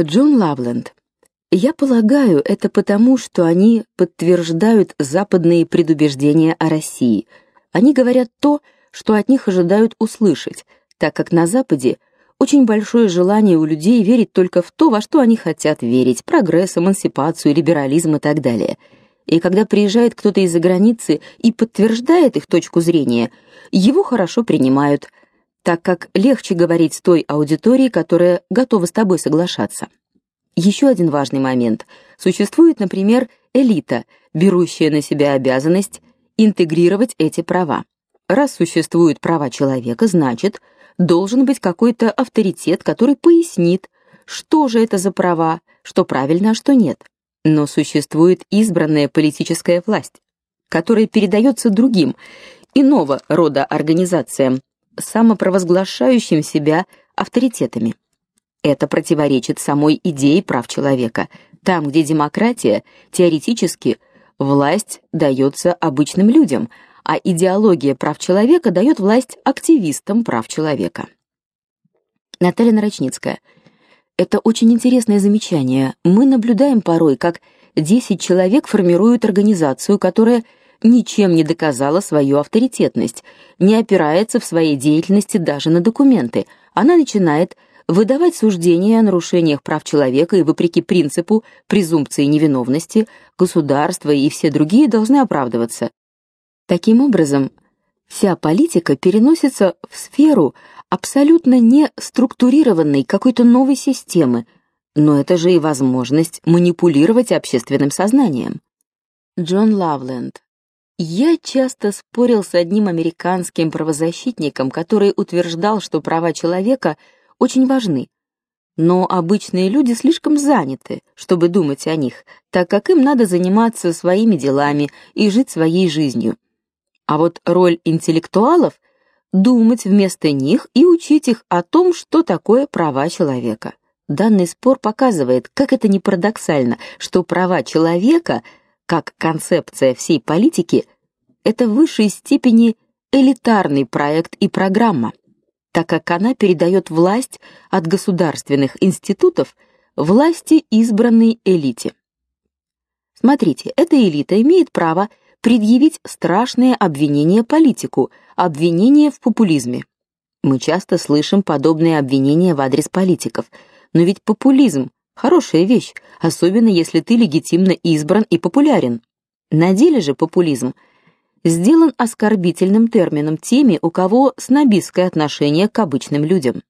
Джон Лавленд. Я полагаю, это потому, что они подтверждают западные предубеждения о России. Они говорят то, что от них ожидают услышать, так как на западе очень большое желание у людей верить только в то, во что они хотят верить: прогресс, эмансипацию, либерализм и так далее. И когда приезжает кто-то из-за границы и подтверждает их точку зрения, его хорошо принимают, так как легче говорить с той аудиторией, которая готова с тобой соглашаться. Еще один важный момент. Существует, например, элита, берущая на себя обязанность интегрировать эти права. Раз существуют права человека, значит, должен быть какой-то авторитет, который пояснит, что же это за права, что правильно, а что нет. Но существует избранная политическая власть, которая передается другим, иного рода организациям, самопровозглашающим себя авторитетами. Это противоречит самой идее прав человека. Там, где демократия, теоретически власть дается обычным людям, а идеология прав человека дает власть активистам прав человека. Наталья Нарочницкая. Это очень интересное замечание. Мы наблюдаем порой, как 10 человек формируют организацию, которая ничем не доказала свою авторитетность, не опирается в своей деятельности даже на документы. Она начинает выдавать суждения о нарушениях прав человека и вопреки принципу презумпции невиновности, государство и все другие должны оправдываться. Таким образом, вся политика переносится в сферу абсолютно не структурированной какой-то новой системы, но это же и возможность манипулировать общественным сознанием. Джон Лавленд. Я часто спорил с одним американским правозащитником, который утверждал, что права человека – очень важны. Но обычные люди слишком заняты, чтобы думать о них, так как им надо заниматься своими делами и жить своей жизнью. А вот роль интеллектуалов думать вместо них и учить их о том, что такое права человека. Данный спор показывает, как это не парадоксально, что права человека, как концепция всей политики, это в высшей степени элитарный проект и программа так как она передает власть от государственных институтов власти избранной элите. Смотрите, эта элита имеет право предъявить страшные обвинения политику, обвинения в популизме. Мы часто слышим подобные обвинения в адрес политиков, но ведь популизм хорошая вещь, особенно если ты легитимно избран и популярен. На деле же популизм сделан оскорбительным термином теми, у кого снобистское отношение к обычным людям.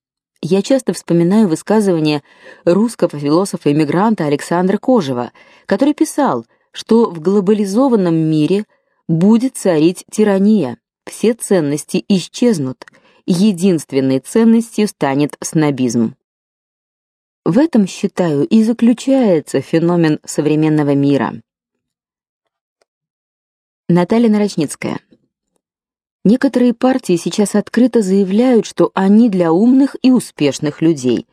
Я часто вспоминаю высказывание русского философа-эмигранта Александра Кожева, который писал, что в глобализованном мире будет царить тирания, все ценности исчезнут, единственной ценностью станет снобизм. В этом, считаю, и заключается феномен современного мира. Наталья Нарочницкая. Некоторые партии сейчас открыто заявляют, что они для умных и успешных людей.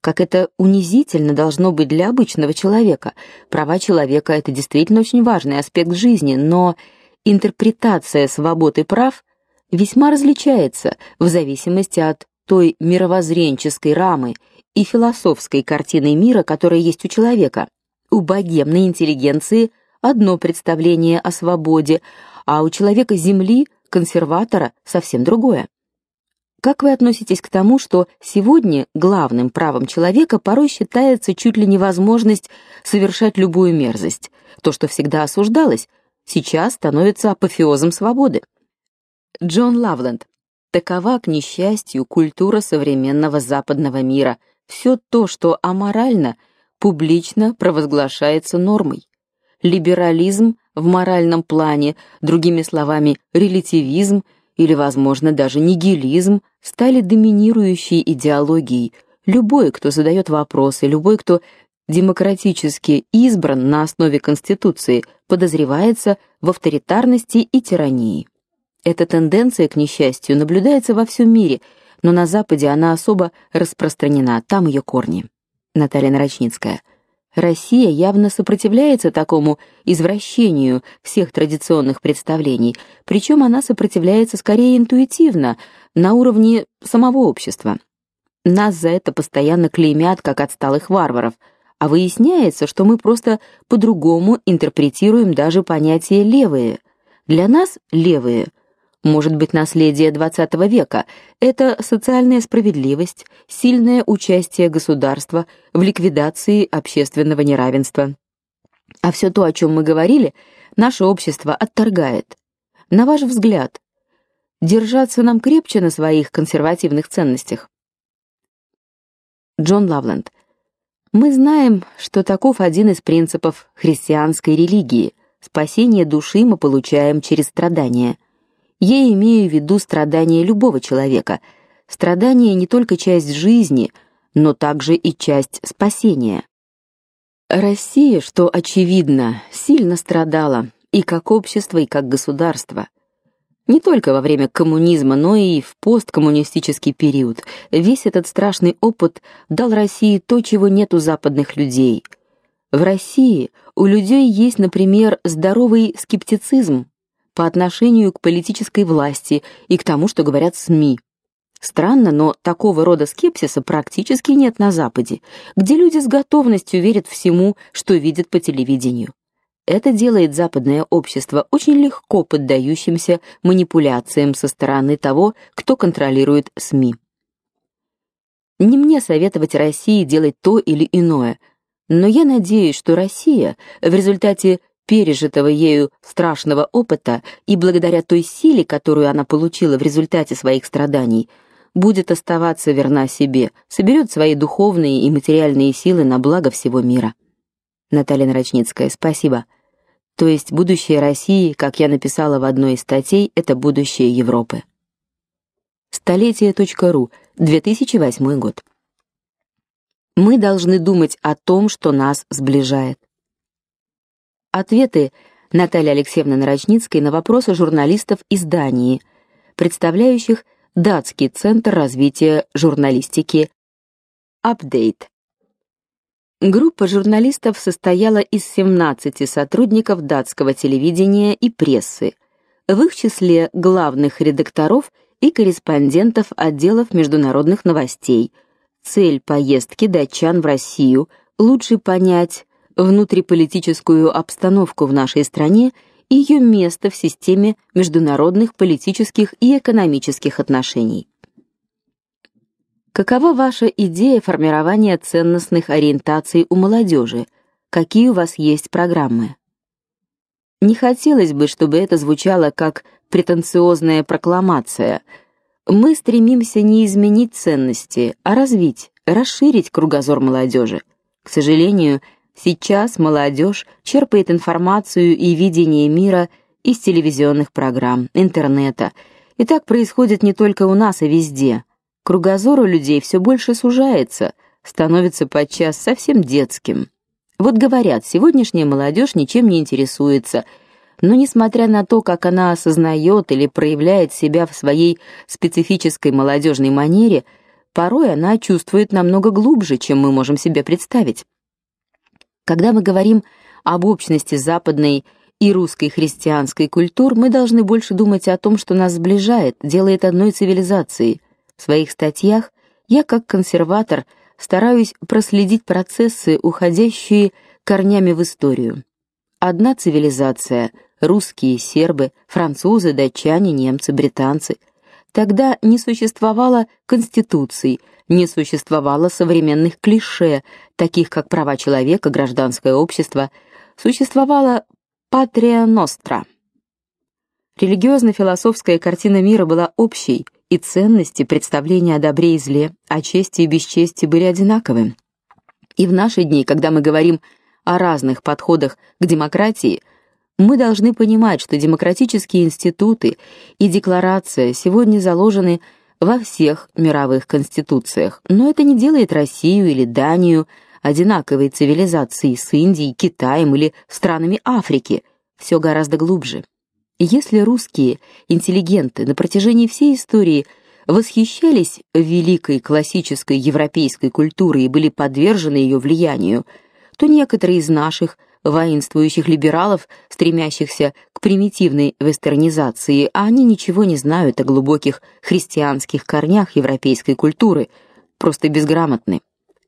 Как это унизительно должно быть для обычного человека. Права человека это действительно очень важный аспект жизни, но интерпретация свобод и прав весьма различается в зависимости от той мировоззренческой рамы и философской картины мира, которая есть у человека. У богемной интеллигенции одно представление о свободе, а у человека земли, консерватора, совсем другое. Как вы относитесь к тому, что сегодня главным правом человека порой считается чуть ли невозможность совершать любую мерзость? То, что всегда осуждалось, сейчас становится апофеозом свободы. Джон Лавленд. Такова, к несчастью, культура современного западного мира. Все то, что аморально, публично провозглашается нормой либерализм в моральном плане, другими словами, релятивизм или, возможно, даже нигилизм стали доминирующей идеологией. Любой, кто задает вопросы, любой, кто демократически избран на основе конституции, подозревается в авторитарности и тирании. Эта тенденция, к несчастью, наблюдается во всем мире, но на западе она особо распространена, там ее корни. Наталья Нарочницкая. Россия явно сопротивляется такому извращению всех традиционных представлений, причем она сопротивляется скорее интуитивно, на уровне самого общества. Нас за это постоянно клеймят как отсталых варваров, а выясняется, что мы просто по-другому интерпретируем даже понятие левые. Для нас левые может быть наследие XX века это социальная справедливость, сильное участие государства в ликвидации общественного неравенства. А все то, о чем мы говорили, наше общество отторгает. На ваш взгляд, держаться нам крепче на своих консервативных ценностях? Джон Лавленд. Мы знаем, что таков один из принципов христианской религии. Спасение души мы получаем через страдания. Я имею в виду страдания любого человека. Страдание не только часть жизни, но также и часть спасения. Россия, что очевидно, сильно страдала и как общество, и как государство. Не только во время коммунизма, но и в посткоммунистический период. Весь этот страшный опыт дал России то, чего нет у западных людей. В России у людей есть, например, здоровый скептицизм по отношению к политической власти и к тому, что говорят СМИ. Странно, но такого рода скепсиса практически нет на западе, где люди с готовностью верят всему, что видят по телевидению. Это делает западное общество очень легко поддающимся манипуляциям со стороны того, кто контролирует СМИ. Не мне советовать России делать то или иное, но я надеюсь, что Россия в результате пережитого ею страшного опыта и благодаря той силе, которую она получила в результате своих страданий, будет оставаться верна себе, соберет свои духовные и материальные силы на благо всего мира. Наталья Нарочницкая, спасибо. То есть будущее России, как я написала в одной из статей, это будущее Европы. Столетие.ру, 2008 год. Мы должны думать о том, что нас сближает. Ответы Натальи Алексеевны Нарочницкой на вопросы журналистов из Дании, представляющих Датский центр развития журналистики Update. Группа журналистов состояла из 17 сотрудников датского телевидения и прессы, в их числе главных редакторов и корреспондентов отделов международных новостей. Цель поездки датчан в Россию лучше понять внутриполитическую обстановку в нашей стране и ее место в системе международных политических и экономических отношений. Какова ваша идея формирования ценностных ориентаций у молодежи? Какие у вас есть программы? Не хотелось бы, чтобы это звучало как претенциозная прокламация. Мы стремимся не изменить ценности, а развить, расширить кругозор молодежи. К сожалению, сейчас молодежь черпает информацию и видение мира из телевизионных программ, интернета. И так происходит не только у нас, а везде. Кругозор у людей все больше сужается, становится подчас совсем детским. Вот говорят, сегодняшняя молодежь ничем не интересуется, но несмотря на то, как она осознает или проявляет себя в своей специфической молодежной манере, порой она чувствует намного глубже, чем мы можем себе представить. Когда мы говорим об общности западной и русской христианской культур, мы должны больше думать о том, что нас сближает, делает одной цивилизацией – в своих статьях я, как консерватор, стараюсь проследить процессы, уходящие корнями в историю. Одна цивилизация русские, сербы, французы, датчане, немцы, британцы. Тогда не существовало конституций, не существовало современных клише, таких как права человека, гражданское общество, существовала патрия ностра. Религиозно-философская картина мира была общей, и ценности, представления о добре и зле, о чести и бесчестии были одинаковы. И в наши дни, когда мы говорим о разных подходах к демократии, мы должны понимать, что демократические институты и декларация сегодня заложены во всех мировых конституциях, но это не делает Россию или Данию одинаковой цивилизацией с Индией, Китаем или странами Африки. Все гораздо глубже. Если русские интеллигенты на протяжении всей истории восхищались великой классической европейской культурой и были подвержены ее влиянию, то некоторые из наших воинствующих либералов, стремящихся к примитивной вестернизации, а они ничего не знают о глубоких христианских корнях европейской культуры, просто безграмотны.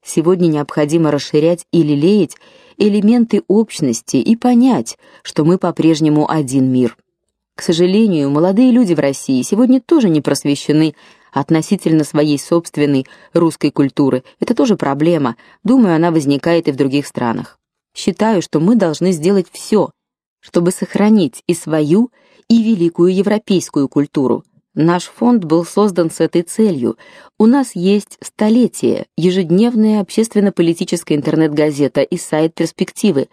Сегодня необходимо расширять и лелеять элементы общности и понять, что мы по-прежнему один мир. К сожалению, молодые люди в России сегодня тоже не просвещены относительно своей собственной русской культуры. Это тоже проблема. Думаю, она возникает и в других странах. Считаю, что мы должны сделать все, чтобы сохранить и свою, и великую европейскую культуру. Наш фонд был создан с этой целью. У нас есть столетие, ежедневная общественно-политическая интернет-газета и сайт Перспективы,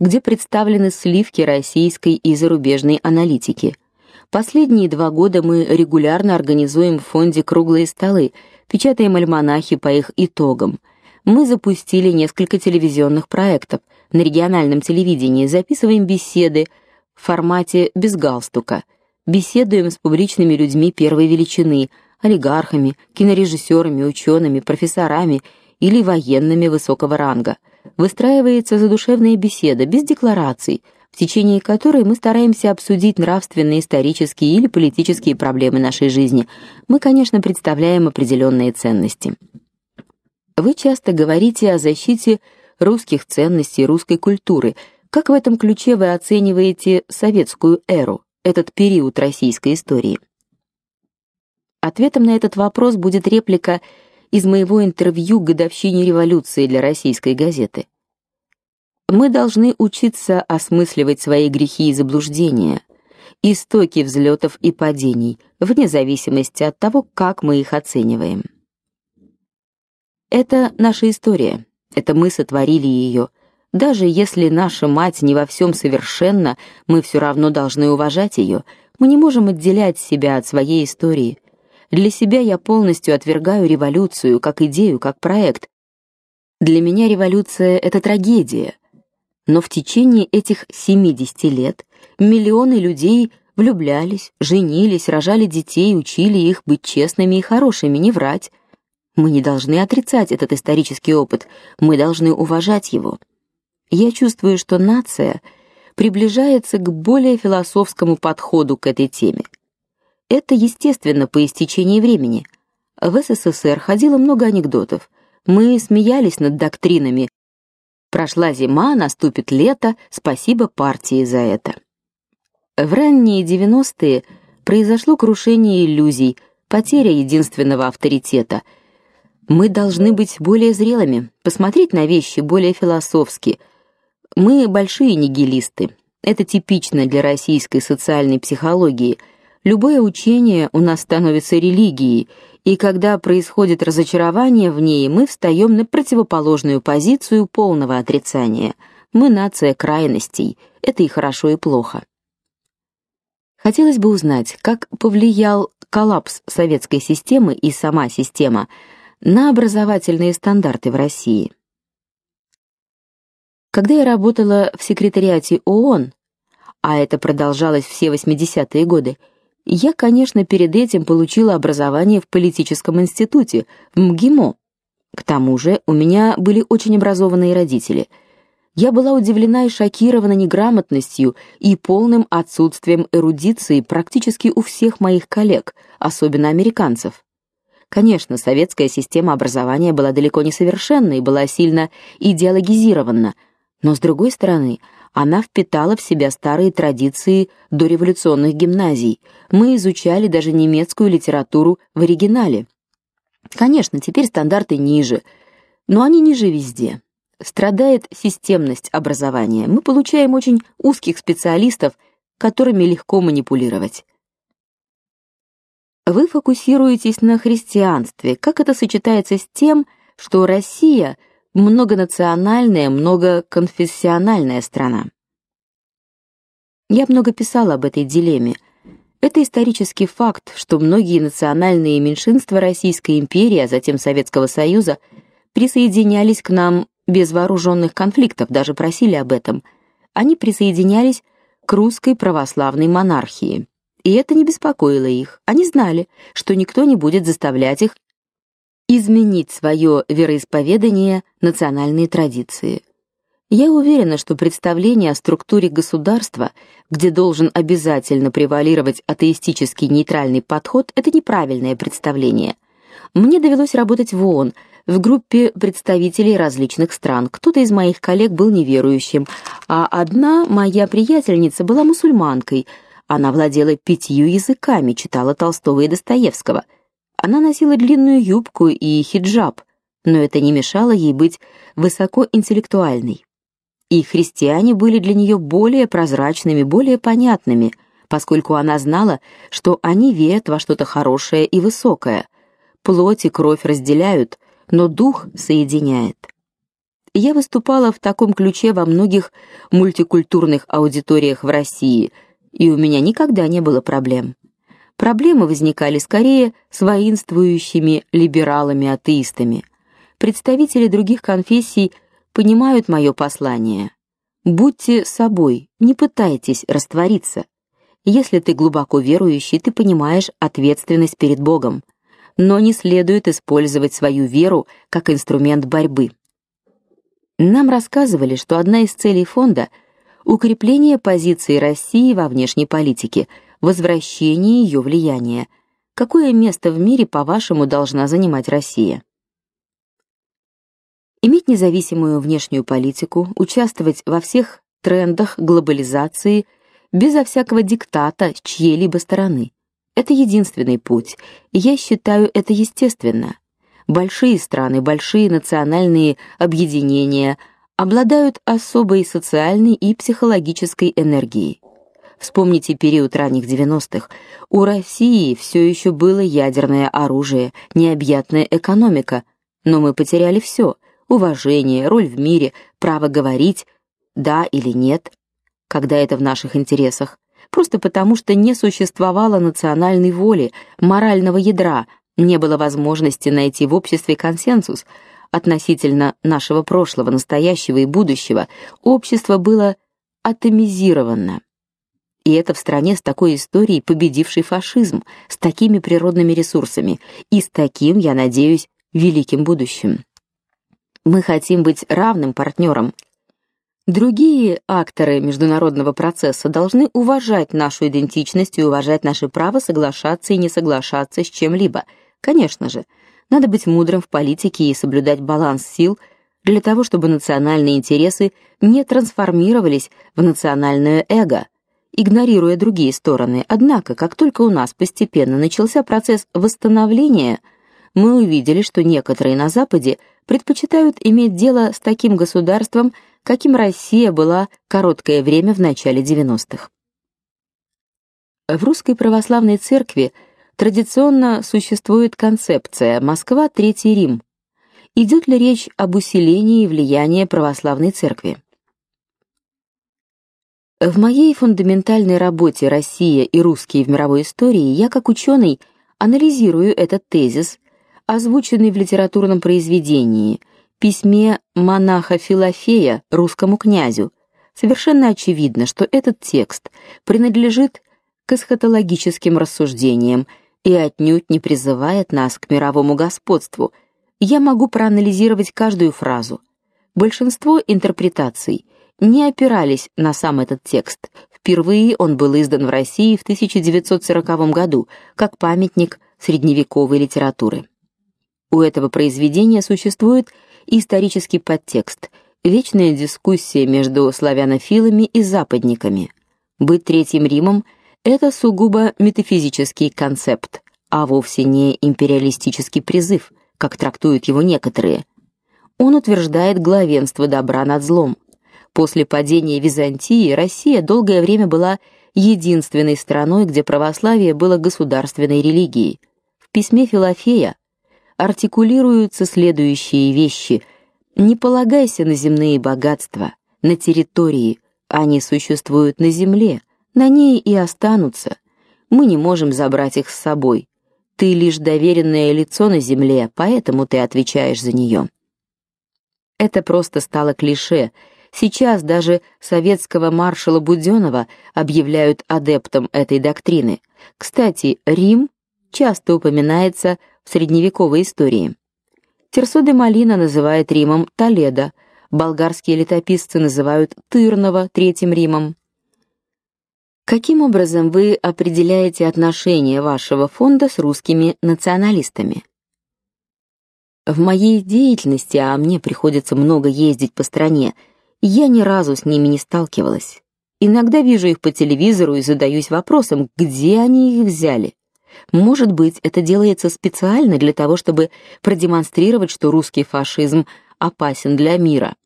где представлены сливки российской и зарубежной аналитики. Последние два года мы регулярно организуем в фонде круглые столы, печатаем альманахи по их итогам. Мы запустили несколько телевизионных проектов. На региональном телевидении записываем беседы в формате без галстука. Беседуем с публичными людьми первой величины, олигархами, кинорежиссерами, учеными, профессорами или военными высокого ранга. Выстраивается задушевная беседа без деклараций, в течение которой мы стараемся обсудить нравственные, исторические или политические проблемы нашей жизни. Мы, конечно, представляем определенные ценности. Вы часто говорите о защите русских ценностей, русской культуры. Как в этом ключе вы оцениваете советскую эру, этот период российской истории? Ответом на этот вопрос будет реплика из моего интервью к годовщине революции для российской газеты. Мы должны учиться осмысливать свои грехи и заблуждения, истоки взлетов и падений, вне зависимости от того, как мы их оцениваем. Это наша история. Это мы сотворили ее. Даже если наша мать не во всем совершенна, мы все равно должны уважать ее. Мы не можем отделять себя от своей истории. Для себя я полностью отвергаю революцию как идею, как проект. Для меня революция это трагедия, но в течение этих 70 лет миллионы людей влюблялись, женились, рожали детей, учили их быть честными и хорошими, не врать. Мы не должны отрицать этот исторический опыт, мы должны уважать его. Я чувствую, что нация приближается к более философскому подходу к этой теме. Это естественно по истечении времени. В СССР ходило много анекдотов. Мы смеялись над доктринами, Прошла зима, наступит лето, спасибо партии за это. В ранние 90-е произошло крушение иллюзий, потеря единственного авторитета. Мы должны быть более зрелыми, посмотреть на вещи более философски. Мы большие нигилисты. Это типично для российской социальной психологии. Любое учение у нас становится религией, и когда происходит разочарование в ней, мы встаем на противоположную позицию полного отрицания. Мы нация крайностей. Это и хорошо, и плохо. Хотелось бы узнать, как повлиял коллапс советской системы и сама система на образовательные стандарты в России. Когда я работала в секретариате ООН, а это продолжалось все 80-е годы, я, конечно, перед этим получила образование в политическом институте в МГИМО. К тому же, у меня были очень образованные родители. Я была удивлена и шокирована неграмотностью и полным отсутствием эрудиции практически у всех моих коллег, особенно американцев. Конечно, советская система образования была далеко не совершенна и была сильно идеологизирована, но с другой стороны, она впитала в себя старые традиции дореволюционных гимназий. Мы изучали даже немецкую литературу в оригинале. Конечно, теперь стандарты ниже, но они ниже везде. Страдает системность образования. Мы получаем очень узких специалистов, которыми легко манипулировать. Вы фокусируетесь на христианстве. Как это сочетается с тем, что Россия – многонациональная, многоконфессиональная страна. Я много писала об этой дилемме. Это исторический факт, что многие национальные меньшинства Российской империи, а затем Советского Союза присоединялись к нам без вооруженных конфликтов, даже просили об этом. Они присоединялись к русской православной монархии. И это не беспокоило их. Они знали, что никто не будет заставлять их изменить свое вероисповедание, национальные традиции. Я уверена, что представление о структуре государства, где должен обязательно превалировать атеистический нейтральный подход, это неправильное представление. Мне довелось работать в ООН, в группе представителей различных стран. Кто-то из моих коллег был неверующим, а одна моя приятельница была мусульманкой. Она владела пятью языками, читала Толстого и Достоевского. Она носила длинную юбку и хиджаб, но это не мешало ей быть высокоинтеллектуальной. И христиане были для нее более прозрачными, более понятными, поскольку она знала, что они верят во что-то хорошее и высокое. Плоть и кровь разделяют, но дух соединяет. Я выступала в таком ключе во многих мультикультурных аудиториях в России, и у меня никогда не было проблем. Проблемы возникали скорее с воинствующими либералами-атеистами. Представители других конфессий понимают мое послание. Будьте собой, не пытайтесь раствориться. Если ты глубоко верующий, ты понимаешь ответственность перед Богом но не следует использовать свою веру как инструмент борьбы. Нам рассказывали, что одна из целей фонда укрепление позиции России во внешней политике, возвращение ее влияния. Какое место в мире, по-вашему, должна занимать Россия? Иметь независимую внешнюю политику, участвовать во всех трендах глобализации безо всякого диктата чьей-либо стороны. Это единственный путь, я считаю это естественно. Большие страны, большие национальные объединения обладают особой социальной и психологической энергией. Вспомните период ранних 90-х. У России все еще было ядерное оружие, необъятная экономика, но мы потеряли все: уважение, роль в мире, право говорить да или нет, когда это в наших интересах просто потому, что не существовало национальной воли, морального ядра, не было возможности найти в обществе консенсус относительно нашего прошлого, настоящего и будущего. Общество было атомизировано. И это в стране с такой историей, победившей фашизм, с такими природными ресурсами и с таким, я надеюсь, великим будущим. Мы хотим быть равным партнером, Другие акторы международного процесса должны уважать нашу идентичность и уважать наше право соглашаться и не соглашаться с чем-либо. Конечно же, надо быть мудрым в политике и соблюдать баланс сил для того, чтобы национальные интересы не трансформировались в национальное эго, игнорируя другие стороны. Однако, как только у нас постепенно начался процесс восстановления, мы увидели, что некоторые на западе предпочитают иметь дело с таким государством, каким Россия была короткое время в начале 90-х. В Русской православной церкви традиционно существует концепция Москва Третий Рим. Идет ли речь об усилении влияния православной церкви? В моей фундаментальной работе Россия и русские в мировой истории я как ученый анализирую этот тезис, озвученный в литературном произведении – письме монаха Филофея русскому князю совершенно очевидно, что этот текст принадлежит к эсхатологическим рассуждениям и отнюдь не призывает нас к мировому господству. Я могу проанализировать каждую фразу. Большинство интерпретаций не опирались на сам этот текст. Впервые он был издан в России в 1940 году как памятник средневековой литературы. У этого произведения существует исторический подтекст, вечная дискуссия между славянофилами и западниками. Быть третьим Римом это сугубо метафизический концепт, а вовсе не империалистический призыв, как трактуют его некоторые. Он утверждает главенство добра над злом. После падения Византии Россия долгое время была единственной страной, где православие было государственной религией. В письме Филофея артикулируются следующие вещи: не полагайся на земные богатства, на территории, они существуют на земле, на ней и останутся. Мы не можем забрать их с собой. Ты лишь доверенное лицо на земле, поэтому ты отвечаешь за нее. Это просто стало клише. Сейчас даже советского маршала Будённого объявляют адептом этой доктрины. Кстати, Рим часто упоминается в средневековой истории. Терсо де Малина называет Римом Толедо, болгарские летописцы называют Тырново Третьим Римом. Каким образом вы определяете отношения вашего фонда с русскими националистами? В моей деятельности, а мне приходится много ездить по стране, я ни разу с ними не сталкивалась. Иногда вижу их по телевизору и задаюсь вопросом, где они их взяли. Может быть, это делается специально для того, чтобы продемонстрировать, что русский фашизм опасен для мира.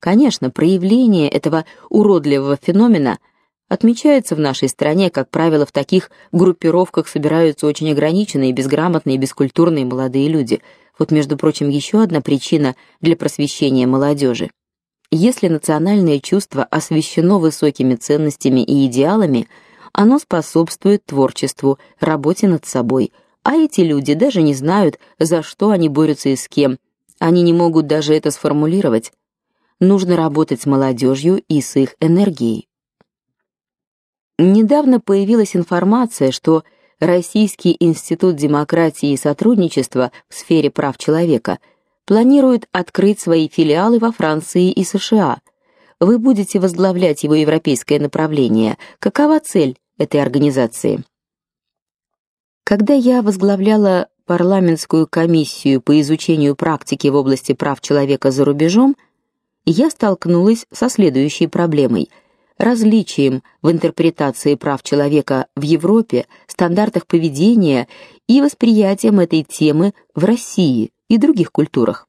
Конечно, проявление этого уродливого феномена отмечается в нашей стране, как правило, в таких группировках собираются очень ограниченные, безграмотные, бескультурные молодые люди. Вот, между прочим, еще одна причина для просвещения молодежи. Если национальное чувство освящено высокими ценностями и идеалами, оно способствует творчеству, работе над собой. А эти люди даже не знают, за что они борются и с кем. Они не могут даже это сформулировать. Нужно работать с молодежью и с их энергией. Недавно появилась информация, что Российский институт демократии и сотрудничества в сфере прав человека – планирует открыть свои филиалы во Франции и США. Вы будете возглавлять его европейское направление. Какова цель этой организации? Когда я возглавляла парламентскую комиссию по изучению практики в области прав человека за рубежом, я столкнулась со следующей проблемой: различием в интерпретации прав человека в Европе, стандартах поведения и восприятием этой темы в России и других культурах.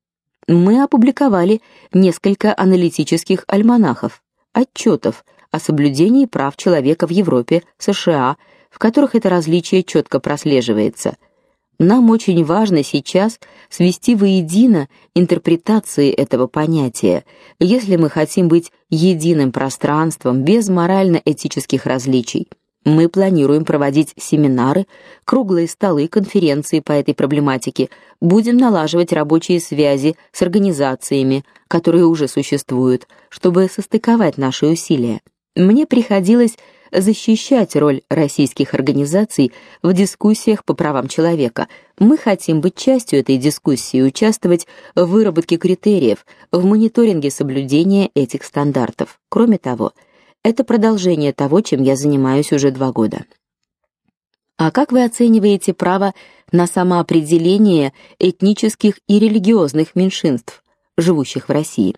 Мы опубликовали несколько аналитических альманахов, отчетов о соблюдении прав человека в Европе, США, в которых это различие четко прослеживается. Нам очень важно сейчас свести воедино интерпретации этого понятия, если мы хотим быть единым пространством без морально-этических различий. Мы планируем проводить семинары, круглые столы, конференции по этой проблематике. Будем налаживать рабочие связи с организациями, которые уже существуют, чтобы состыковать наши усилия. Мне приходилось защищать роль российских организаций в дискуссиях по правам человека. Мы хотим быть частью этой дискуссии, участвовать в выработке критериев, в мониторинге соблюдения этих стандартов. Кроме того, это продолжение того, чем я занимаюсь уже два года. А как вы оцениваете право на самоопределение этнических и религиозных меньшинств, живущих в России?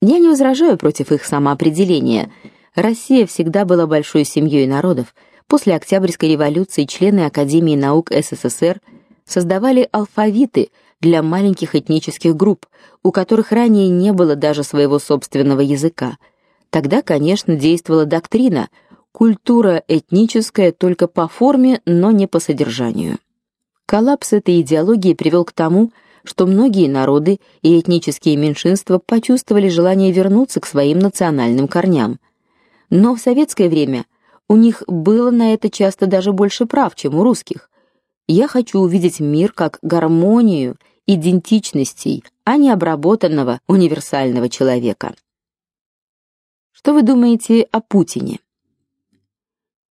Я не возражаю против их самоопределения. Россия всегда была большой семьей народов. После Октябрьской революции члены Академии наук СССР создавали алфавиты для маленьких этнических групп, у которых ранее не было даже своего собственного языка. Тогда, конечно, действовала доктрина культура этническая только по форме, но не по содержанию. Коллапс этой идеологии привел к тому, что многие народы и этнические меньшинства почувствовали желание вернуться к своим национальным корням. Но в советское время у них было на это часто даже больше прав, чем у русских. Я хочу увидеть мир как гармонию идентичностей, а не обработанного универсального человека. Что вы думаете о Путине?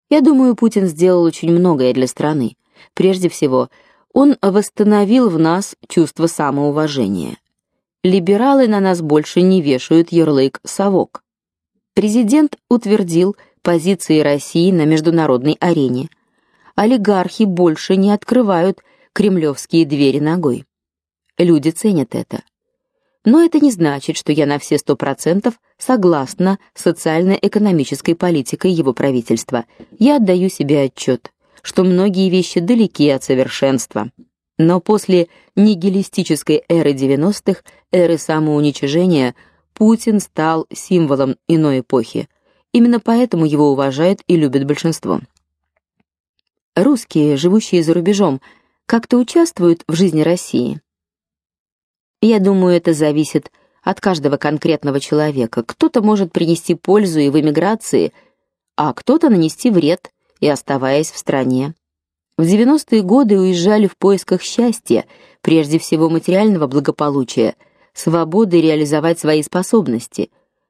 Я думаю, Путин сделал очень многое для страны. Прежде всего, он восстановил в нас чувство самоуважения. Либералы на нас больше не вешают ярлык совок. Президент утвердил позиции России на международной арене. Олигархи больше не открывают кремлевские двери ногой. Люди ценят это. Но это не значит, что я на все сто процентов согласна с социально-экономической политикой его правительства. Я отдаю себе отчет, что многие вещи далеки от совершенства. Но после нигилистической эры 90-х, эры самоуничижения, Путин стал символом иной эпохи. Именно поэтому его уважают и любят большинство. Русские, живущие за рубежом, как-то участвуют в жизни России. Я думаю, это зависит от каждого конкретного человека. Кто-то может принести пользу и в эмиграции, а кто-то нанести вред и оставаясь в стране. В 90-е годы уезжали в поисках счастья, прежде всего материального благополучия, свободы реализовать свои способности.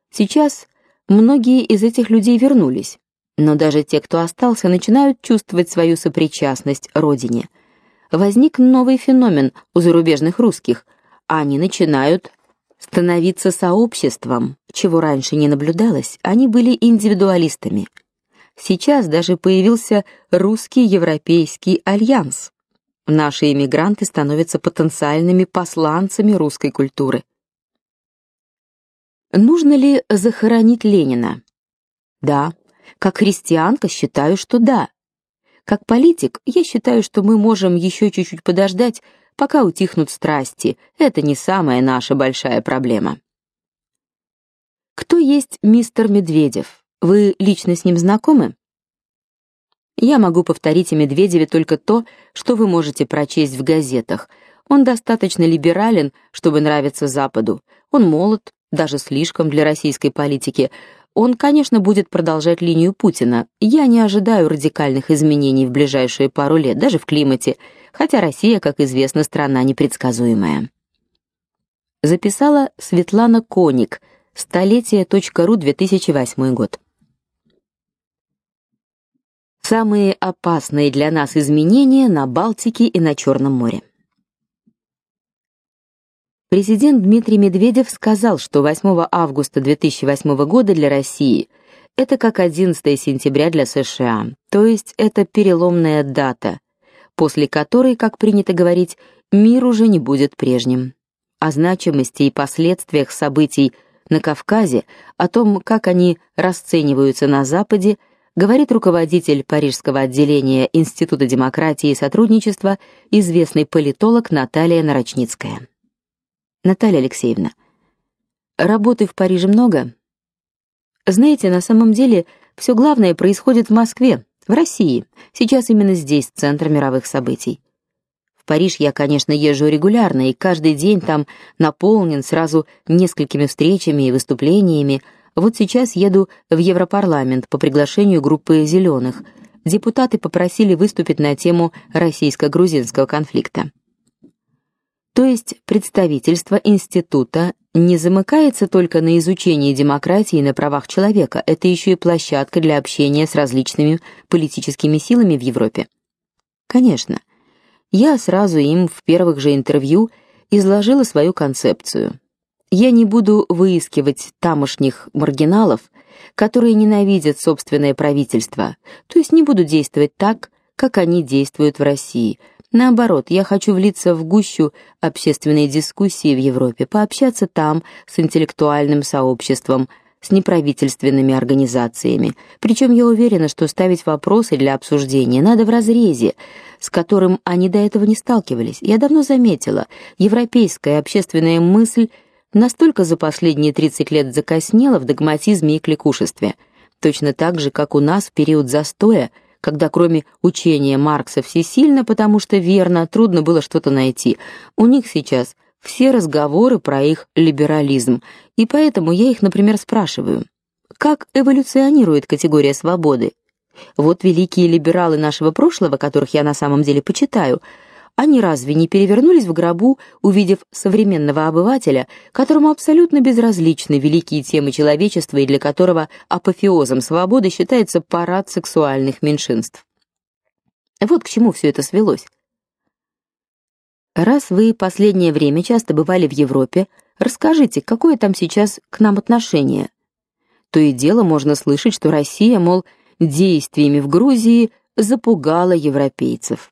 Сейчас многие из этих людей вернулись, но даже те, кто остался, начинают чувствовать свою сопричастность родине. Возник новый феномен у зарубежных русских – они начинают становиться сообществом, чего раньше не наблюдалось. Они были индивидуалистами. Сейчас даже появился русский европейский альянс. Наши эмигранты становятся потенциальными посланцами русской культуры. Нужно ли захоронить Ленина? Да. Как христианка считаю, что да. Как политик, я считаю, что мы можем еще чуть-чуть подождать, пока утихнут страсти. Это не самая наша большая проблема. Кто есть мистер Медведев? Вы лично с ним знакомы? Я могу повторить о Медведеве только то, что вы можете прочесть в газетах. Он достаточно либерален, чтобы нравиться Западу. Он молод, даже слишком для российской политики. Он, конечно, будет продолжать линию Путина. Я не ожидаю радикальных изменений в ближайшие пару лет, даже в климате, хотя Россия, как известно, страна непредсказуемая. Записала Светлана Коник. Столетие.ру 2008 год. Самые опасные для нас изменения на Балтике и на Черном море. Президент Дмитрий Медведев сказал, что 8 августа 2008 года для России это как 11 сентября для США, то есть это переломная дата, после которой, как принято говорить, мир уже не будет прежним. О значимости и последствиях событий на Кавказе, о том, как они расцениваются на Западе, говорит руководитель Парижского отделения Института демократии и сотрудничества, известный политолог Наталья Нарочницкая. Наталья Алексеевна, работы в Париже много? Знаете, на самом деле все главное происходит в Москве, в России. Сейчас именно здесь центр мировых событий. В Париж я, конечно, езжу регулярно, и каждый день там наполнен сразу несколькими встречами и выступлениями, вот сейчас еду в Европарламент по приглашению группы зеленых. Депутаты попросили выступить на тему российско-грузинского конфликта. То есть представительство института не замыкается только на изучении демократии на правах человека, это еще и площадка для общения с различными политическими силами в Европе. Конечно. Я сразу им в первых же интервью изложила свою концепцию. Я не буду выискивать тамошних маргиналов, которые ненавидят собственное правительство. То есть не буду действовать так, как они действуют в России. Наоборот, я хочу влиться в гущу общественной дискуссии в Европе, пообщаться там с интеллектуальным сообществом, с неправительственными организациями. Причем я уверена, что ставить вопросы для обсуждения надо в разрезе, с которым они до этого не сталкивались. Я давно заметила, европейская общественная мысль настолько за последние 30 лет закоснела в догматизме и кликушестве, точно так же, как у нас в период застоя, когда кроме учения Маркса всесильно, потому что верно, трудно было что-то найти. У них сейчас все разговоры про их либерализм, и поэтому я их, например, спрашиваю: как эволюционирует категория свободы? Вот великие либералы нашего прошлого, которых я на самом деле почитаю, они разве не перевернулись в гробу, увидев современного обывателя, которому абсолютно безразличны великие темы человечества и для которого апофеозом свободы считается парад сексуальных меньшинств? Вот к чему все это свелось. Раз вы последнее время часто бывали в Европе, расскажите, какое там сейчас к нам отношение? То и дело можно слышать, что Россия, мол, действиями в Грузии запугала европейцев.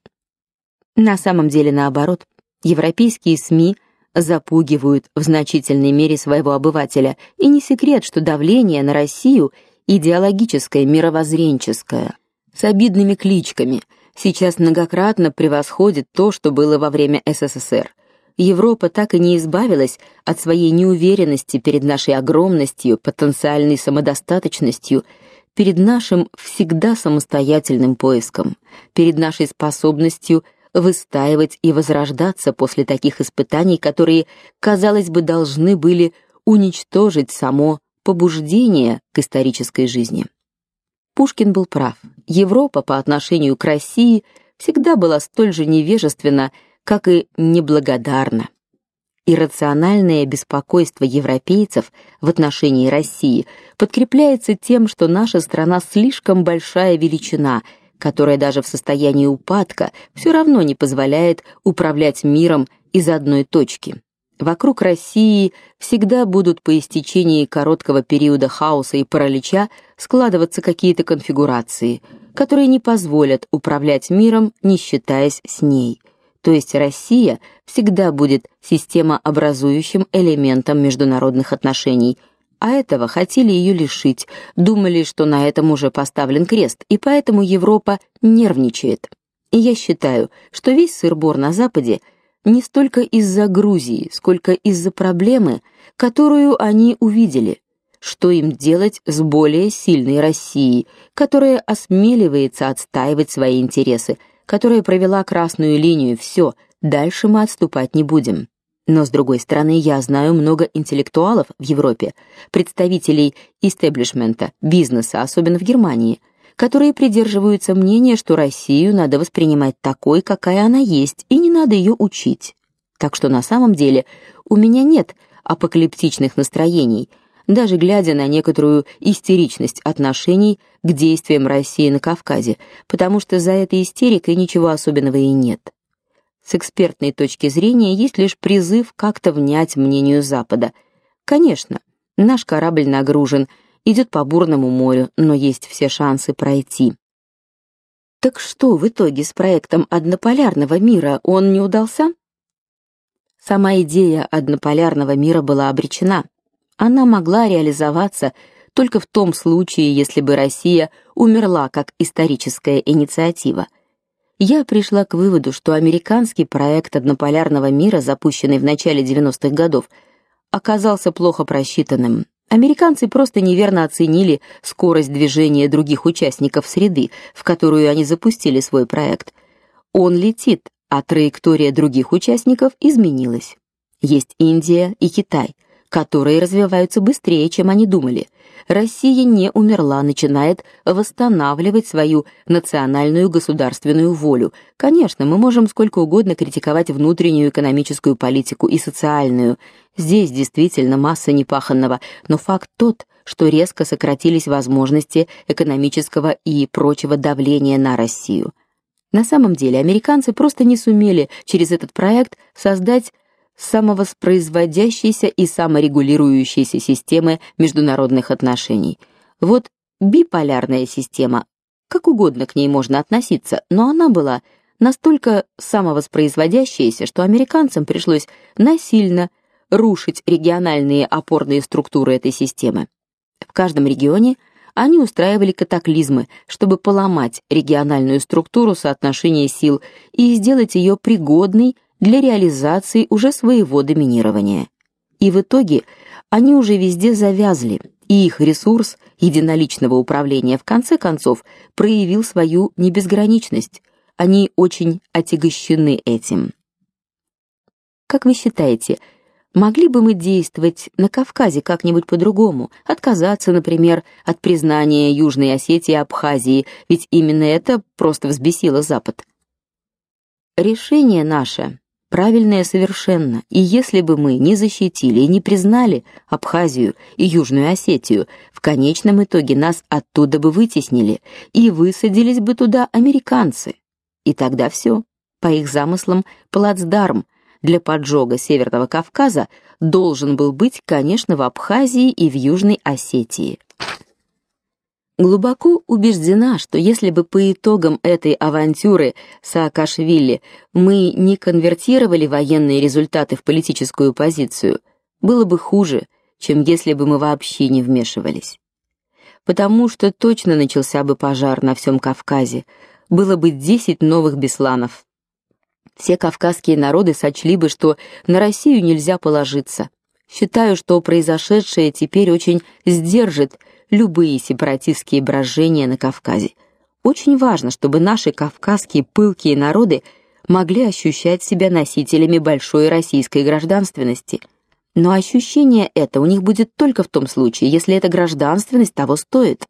На самом деле наоборот. Европейские СМИ запугивают в значительной мере своего обывателя, и не секрет, что давление на Россию идеологическое, мировоззренческое, с обидными кличками, сейчас многократно превосходит то, что было во время СССР. Европа так и не избавилась от своей неуверенности перед нашей огромностью, потенциальной самодостаточностью, перед нашим всегда самостоятельным поиском, перед нашей способностью выстаивать и возрождаться после таких испытаний, которые, казалось бы, должны были уничтожить само побуждение к исторической жизни. Пушкин был прав. Европа по отношению к России всегда была столь же невежественна, как и неблагодарна. Иррациональное беспокойство европейцев в отношении России подкрепляется тем, что наша страна слишком большая величина – которая даже в состоянии упадка все равно не позволяет управлять миром из одной точки. Вокруг России всегда будут по истечении короткого периода хаоса и паралича складываться какие-то конфигурации, которые не позволят управлять миром, не считаясь с ней. То есть Россия всегда будет системообразующим элементом международных отношений, а этого хотели ее лишить, думали, что на этом уже поставлен крест, и поэтому Европа нервничает. И я считаю, что весь сыр-бор на западе не столько из-за Грузии, сколько из-за проблемы, которую они увидели. Что им делать с более сильной Россией, которая осмеливается отстаивать свои интересы, которая провела красную линию, все, дальше мы отступать не будем. Но с другой стороны, я знаю много интеллектуалов в Европе, представителей истеблишмента, бизнеса, особенно в Германии, которые придерживаются мнения, что Россию надо воспринимать такой, какая она есть, и не надо ее учить. Так что на самом деле у меня нет апокалиптичных настроений, даже глядя на некоторую истеричность отношений к действиям России на Кавказе, потому что за этой истерикой ничего особенного и нет. С экспертной точки зрения есть лишь призыв как-то внять мнению Запада. Конечно, наш корабль нагружен, идет по бурному морю, но есть все шансы пройти. Так что в итоге с проектом однополярного мира он не удался? Сама идея однополярного мира была обречена. Она могла реализоваться только в том случае, если бы Россия умерла как историческая инициатива. Я пришла к выводу, что американский проект однополярного мира, запущенный в начале 90-х годов, оказался плохо просчитанным. Американцы просто неверно оценили скорость движения других участников среды, в которую они запустили свой проект. Он летит, а траектория других участников изменилась. Есть Индия и Китай которые развиваются быстрее, чем они думали. Россия не умерла, начинает восстанавливать свою национальную государственную волю. Конечно, мы можем сколько угодно критиковать внутреннюю экономическую политику и социальную. Здесь действительно масса непаханного, но факт тот, что резко сократились возможности экономического и прочего давления на Россию. На самом деле, американцы просто не сумели через этот проект создать самовоспроизводящейся и саморегулирующейся системы международных отношений. Вот биполярная система, как угодно к ней можно относиться, но она была настолько самовоспроизводящаяся, что американцам пришлось насильно рушить региональные опорные структуры этой системы. В каждом регионе они устраивали катаклизмы, чтобы поломать региональную структуру соотношения сил и сделать ее пригодной для реализации уже своего доминирования. И в итоге они уже везде завязли, и их ресурс единоличного управления в конце концов проявил свою небезграничность. Они очень отягощены этим. Как вы считаете, могли бы мы действовать на Кавказе как-нибудь по-другому, отказаться, например, от признания Южной Осетии и Абхазии, ведь именно это просто взбесило Запад? Решение наше правильное совершенно. И если бы мы не защитили и не признали Абхазию и Южную Осетию, в конечном итоге нас оттуда бы вытеснили и высадились бы туда американцы. И тогда все. По их замыслам, плацдарм для поджога Северного Кавказа должен был быть, конечно, в Абхазии и в Южной Осетии глубоко убеждена, что если бы по итогам этой авантюры Саакашвили мы не конвертировали военные результаты в политическую позицию, было бы хуже, чем если бы мы вообще не вмешивались. Потому что точно начался бы пожар на всем Кавказе, было бы 10 новых Бесланов. Все кавказские народы сочли бы, что на Россию нельзя положиться. Считаю, что произошедшее теперь очень сдержит любые сепаратистские брожения на Кавказе. Очень важно, чтобы наши кавказские пылкие народы могли ощущать себя носителями большой российской гражданственности. Но ощущение это у них будет только в том случае, если эта гражданственность того стоит.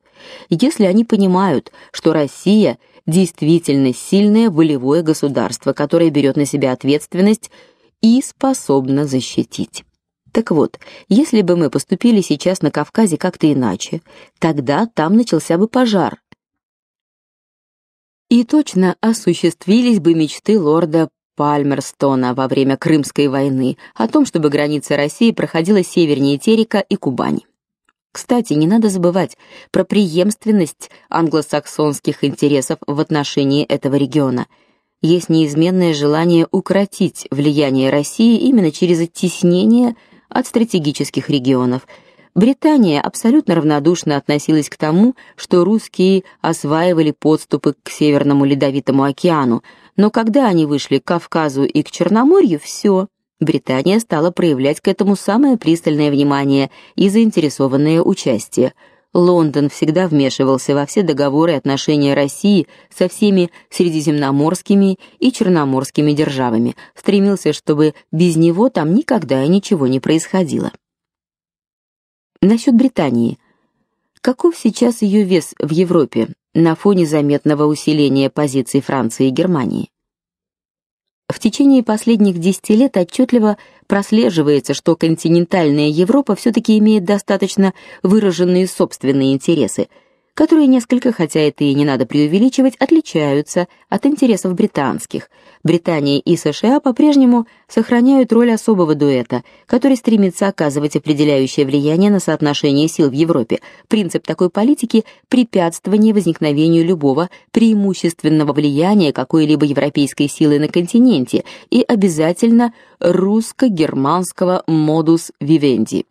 Если они понимают, что Россия действительно сильное волевое государство, которое берет на себя ответственность и способно защитить. Так вот, если бы мы поступили сейчас на Кавказе как-то иначе, тогда там начался бы пожар. И точно осуществились бы мечты лорда Пальмерстона во время Крымской войны о том, чтобы граница России проходила севернее Терека и Кубани. Кстати, не надо забывать про преемственность англосаксонских интересов в отношении этого региона. есть неизменное желание укротить влияние России именно через оттеснение от стратегических регионов. Британия абсолютно равнодушно относилась к тому, что русские осваивали подступы к Северному ледовитому океану, но когда они вышли к Кавказу и к Черноморью, все. Британия стала проявлять к этому самое пристальное внимание и заинтересованное участие. Лондон всегда вмешивался во все договоры и отношения России со всеми средиземноморскими и черноморскими державами, стремился, чтобы без него там никогда и ничего не происходило. Насчет Британии. Каков сейчас ее вес в Европе на фоне заметного усиления позиций Франции и Германии? В течение последних десяти лет отчетливо прослеживается, что континентальная Европа все таки имеет достаточно выраженные собственные интересы – которые несколько, хотя это и не надо преувеличивать, отличаются от интересов британских. Британия и США по-прежнему сохраняют роль особого дуэта, который стремится оказывать определяющее влияние на соотношение сил в Европе. Принцип такой политики препятствование возникновению любого преимущественного влияния какой-либо европейской силы на континенте и обязательно русско-германского модус вивенди.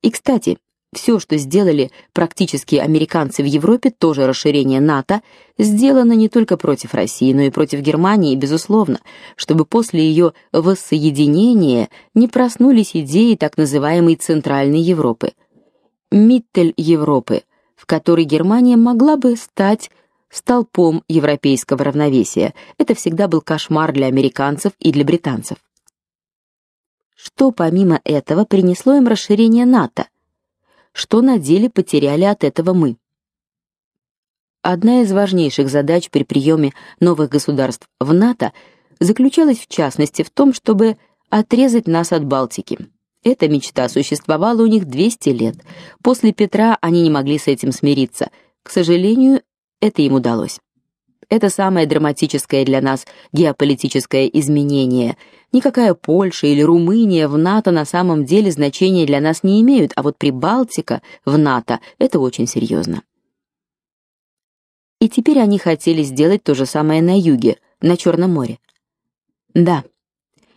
И, кстати, все, что сделали практически американцы в Европе, тоже расширение НАТО, сделано не только против России, но и против Германии, безусловно, чтобы после ее воссоединения не проснулись идеи так называемой Центральной Европы, Миттель Европы, в которой Германия могла бы стать столпом европейского равновесия. Это всегда был кошмар для американцев и для британцев. Что помимо этого принесло им расширение НАТО? Что на деле потеряли от этого мы. Одна из важнейших задач при приеме новых государств в НАТО заключалась в частности в том, чтобы отрезать нас от Балтики. Эта мечта существовала у них 200 лет. После Петра они не могли с этим смириться. К сожалению, это им удалось. Это самое драматическое для нас геополитическое изменение. Никакая Польша или Румыния в НАТО на самом деле значения для нас не имеют, а вот Прибалтика в НАТО это очень серьезно. И теперь они хотели сделать то же самое на юге, на Черном море. Да.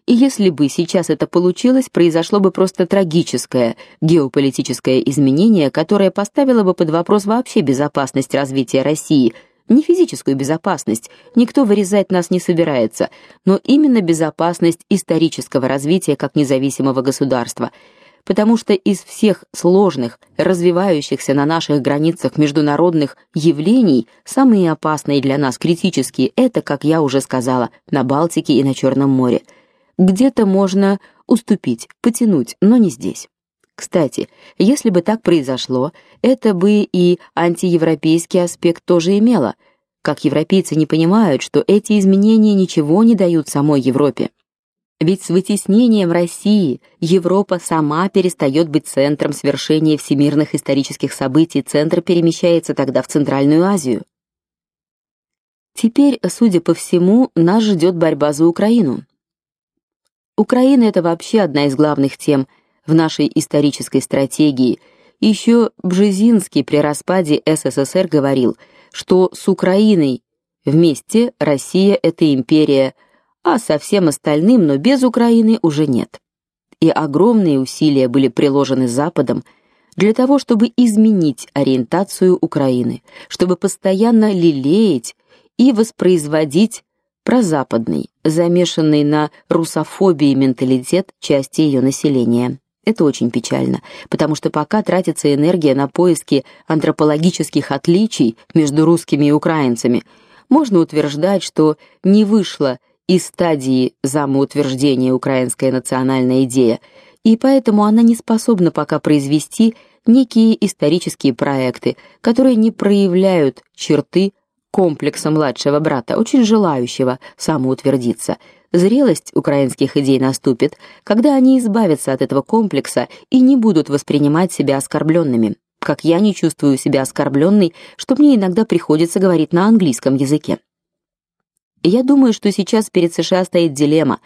И если бы сейчас это получилось, произошло бы просто трагическое геополитическое изменение, которое поставило бы под вопрос вообще безопасность развития России – не физическую безопасность, никто вырезать нас не собирается, но именно безопасность исторического развития как независимого государства, потому что из всех сложных, развивающихся на наших границах международных явлений, самые опасные для нас критические это, как я уже сказала, на Балтике и на Черном море. Где-то можно уступить, потянуть, но не здесь. Кстати, если бы так произошло, это бы и антиевропейский аспект тоже имело. Как европейцы не понимают, что эти изменения ничего не дают самой Европе. Ведь с вытеснением России Европа сама перестает быть центром свершения всемирных исторических событий, центр перемещается тогда в Центральную Азию. Теперь, судя по всему, нас ждет борьба за Украину. Украина это вообще одна из главных тем в нашей исторической стратегии. Еще Бжезинский при распаде СССР говорил, что с Украиной вместе Россия это империя, а со всем остальным, но без Украины уже нет. И огромные усилия были приложены Западом для того, чтобы изменить ориентацию Украины, чтобы постоянно лелеять и воспроизводить прозападный, замешанный на русофобии менталитет части ее населения. Это очень печально, потому что пока тратится энергия на поиски антропологических отличий между русскими и украинцами, можно утверждать, что не вышла из стадии самоутверждения украинская национальная идея, и поэтому она не способна пока произвести некие исторические проекты, которые не проявляют черты комплекса младшего брата, очень желающего самоутвердиться – Зрелость украинских идей наступит, когда они избавятся от этого комплекса и не будут воспринимать себя оскорбленными. Как я не чувствую себя оскорбленной, что мне иногда приходится говорить на английском языке. Я думаю, что сейчас перед США стоит дилемма: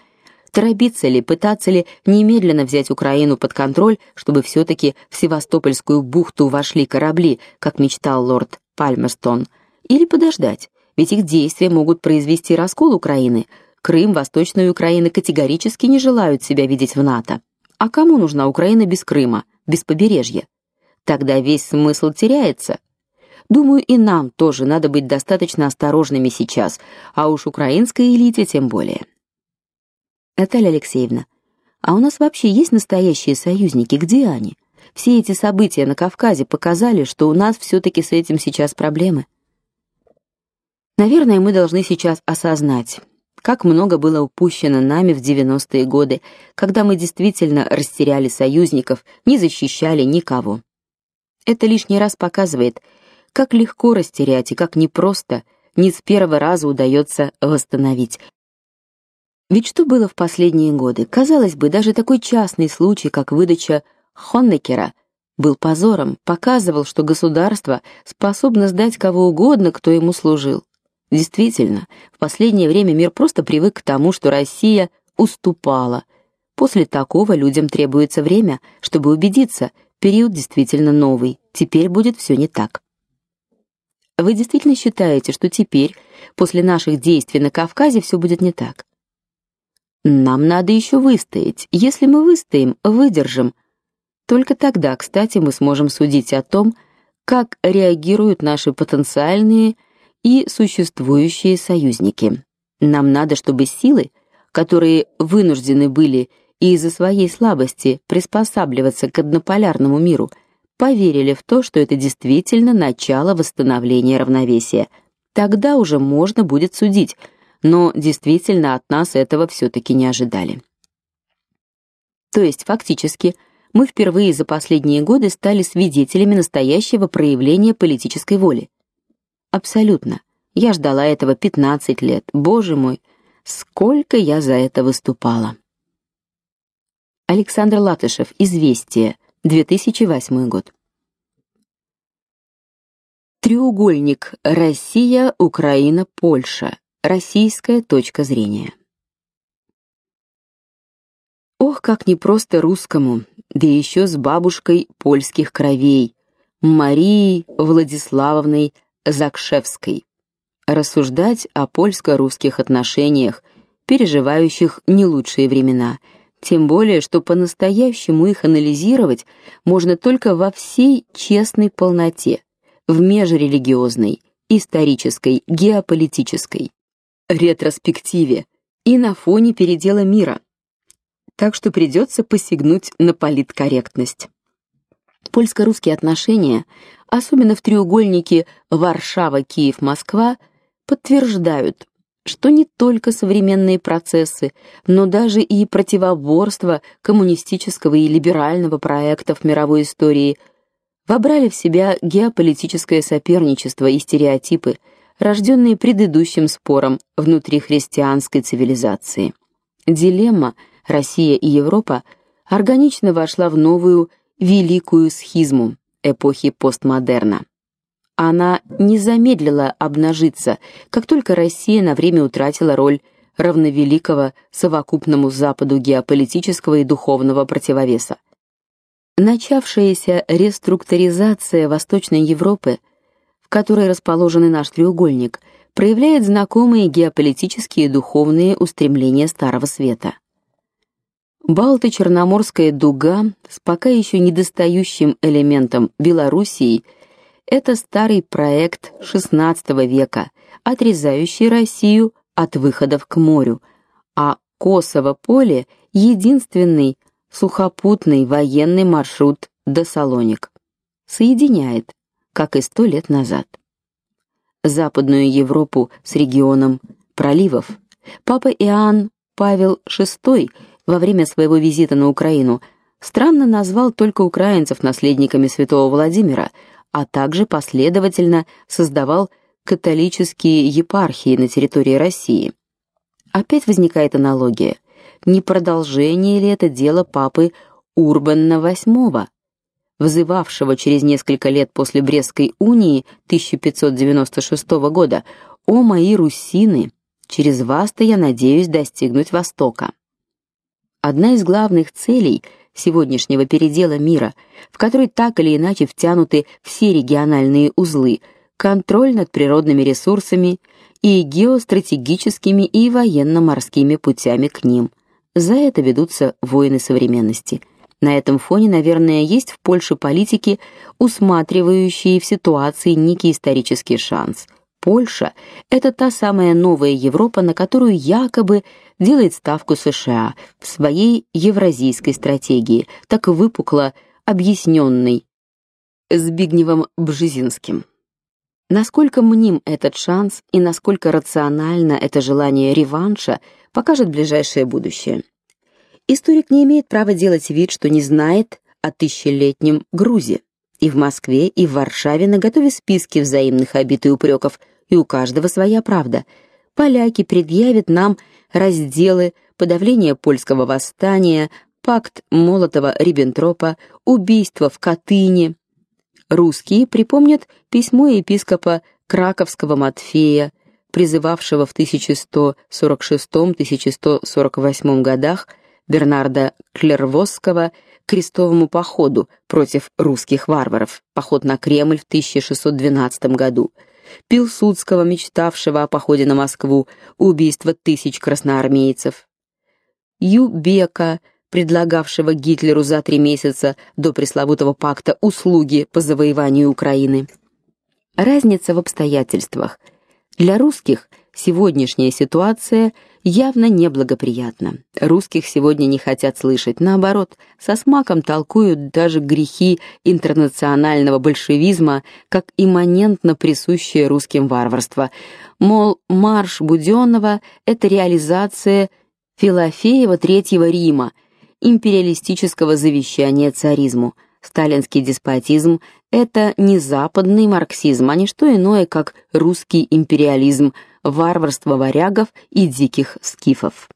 торопиться ли, пытаться ли немедленно взять Украину под контроль, чтобы все таки в Севастопольскую бухту вошли корабли, как мечтал лорд Пальмерстон, или подождать ведь их действия могут произвести раскол Украины. Крым, Восточная Украина категорически не желают себя видеть в НАТО. А кому нужна Украина без Крыма, без побережья? Тогда весь смысл теряется. Думаю, и нам тоже надо быть достаточно осторожными сейчас, а уж украинской элите тем более. Наталья Алексеевна, а у нас вообще есть настоящие союзники? Где они? Все эти события на Кавказе показали, что у нас все таки с этим сейчас проблемы. Наверное, мы должны сейчас осознать, как много было упущено нами в 90-е годы, когда мы действительно растеряли союзников, не защищали никого. Это лишний раз показывает, как легко растерять и как непросто, не с первого раза удается восстановить. Ведь что было в последние годы? Казалось бы, даже такой частный случай, как выдача Хоннекера, был позором, показывал, что государство способно сдать кого угодно, кто ему служил. Действительно, в последнее время мир просто привык к тому, что Россия уступала. После такого людям требуется время, чтобы убедиться, период действительно новый. Теперь будет все не так. Вы действительно считаете, что теперь, после наших действий на Кавказе, все будет не так? Нам надо еще выстоять. Если мы выстоим, выдержим. Только тогда, кстати, мы сможем судить о том, как реагируют наши потенциальные и существующие союзники. Нам надо, чтобы силы, которые вынуждены были из-за своей слабости приспосабливаться к однополярному миру, поверили в то, что это действительно начало восстановления равновесия. Тогда уже можно будет судить, но действительно от нас этого все таки не ожидали. То есть фактически мы впервые за последние годы стали свидетелями настоящего проявления политической воли. Абсолютно. Я ждала этого 15 лет. Боже мой, сколько я за это выступала. Александр Латышев. Известия. 2008 год. Треугольник Россия, Украина, Польша. Российская точка зрения. Ох, как непросто русскому, да еще с бабушкой польских кровей, Марией Владиславовной Закшевской. Рассуждать о польско-русских отношениях, переживающих не лучшие времена, тем более, что по-настоящему их анализировать можно только во всей честной полноте, в межрелигиозной, исторической, геополитической ретроспективе и на фоне передела мира. Так что придется посягнуть на политкорректность. Польско-русские отношения особенно в треугольнике Варшава-Киев-Москва, подтверждают, что не только современные процессы, но даже и противоборство коммунистического и либерального проектов мировой истории вобрали в себя геополитическое соперничество и стереотипы, рожденные предыдущим спором внутри христианской цивилизации. Дилемма Россия и Европа органично вошла в новую великую схизму эпохи постмодерна. Она не замедлила обнажиться, как только Россия на время утратила роль равновеликого совокупному Западу геополитического и духовного противовеса. Начавшаяся реструктуризация Восточной Европы, в которой расположен наш треугольник, проявляет знакомые геополитические и духовные устремления Старого Света. Балто-Черноморская дуга с пока еще недостающим элементом Белоруссии это старый проект XVI века, отрезающий Россию от выходов к морю, а Косово-поле единственный сухопутный военный маршрут до Салоник. Соединяет, как и сто лет назад. Западную Европу с регионом проливов. Папа Иоанн Павел VI во время своего визита на Украину странно назвал только украинцев наследниками святого Владимира, а также последовательно создавал католические епархии на территории России. Опять возникает аналогия. Не продолжение ли это дело папы Урбана VIII, взывавшего через несколько лет после Брестской унии 1596 года: "О мои русины, через вас-то я надеюсь достигнуть Востока". Одна из главных целей сегодняшнего передела мира, в который так или иначе втянуты все региональные узлы, контроль над природными ресурсами и геостратегическими и военно-морскими путями к ним. За это ведутся войны современности. На этом фоне, наверное, есть в Польше политики, усматривающие в ситуации некий исторический шанс. Польша это та самая новая Европа, на которую якобы делает ставку США в своей евразийской стратегии, так выпукло объясненной Збигневым Бжезинским. Насколько мним этот шанс и насколько рационально это желание реванша, покажет ближайшее будущее. Историк не имеет права делать вид, что не знает о тысячелетнем Грузе. И в Москве, и в Варшаве наготове списки взаимных обид и упреков, и у каждого своя правда. Поляки предъявят нам разделы подавления польского восстания, пакт Молотова-Риббентропа, убийство в Катыни. Русские припомнят письмо епископа Краковского Матфея, призывавшего в 1146-1148 годах Бернарда Клервосского к крестовому походу против русских варваров, поход на Кремль в 1612 году, Пилсудского, мечтавшего о походе на Москву, убийство тысяч красноармейцев, Юбека, предлагавшего Гитлеру за три месяца до пресловутого пакта услуги по завоеванию Украины. Разница в обстоятельствах. Для русских сегодняшняя ситуация явно неблагоприятна. Русских сегодня не хотят слышать, наоборот, со смаком толкуют даже грехи интернационального большевизма, как имманентно присущее русским варварство. Мол, марш Будённого это реализация Филофеева Третьего Рима, империалистического завещания царизму. Сталинский деспотизм это не западный марксизм, а не что иное, как русский империализм, варварство варягов и диких скифов.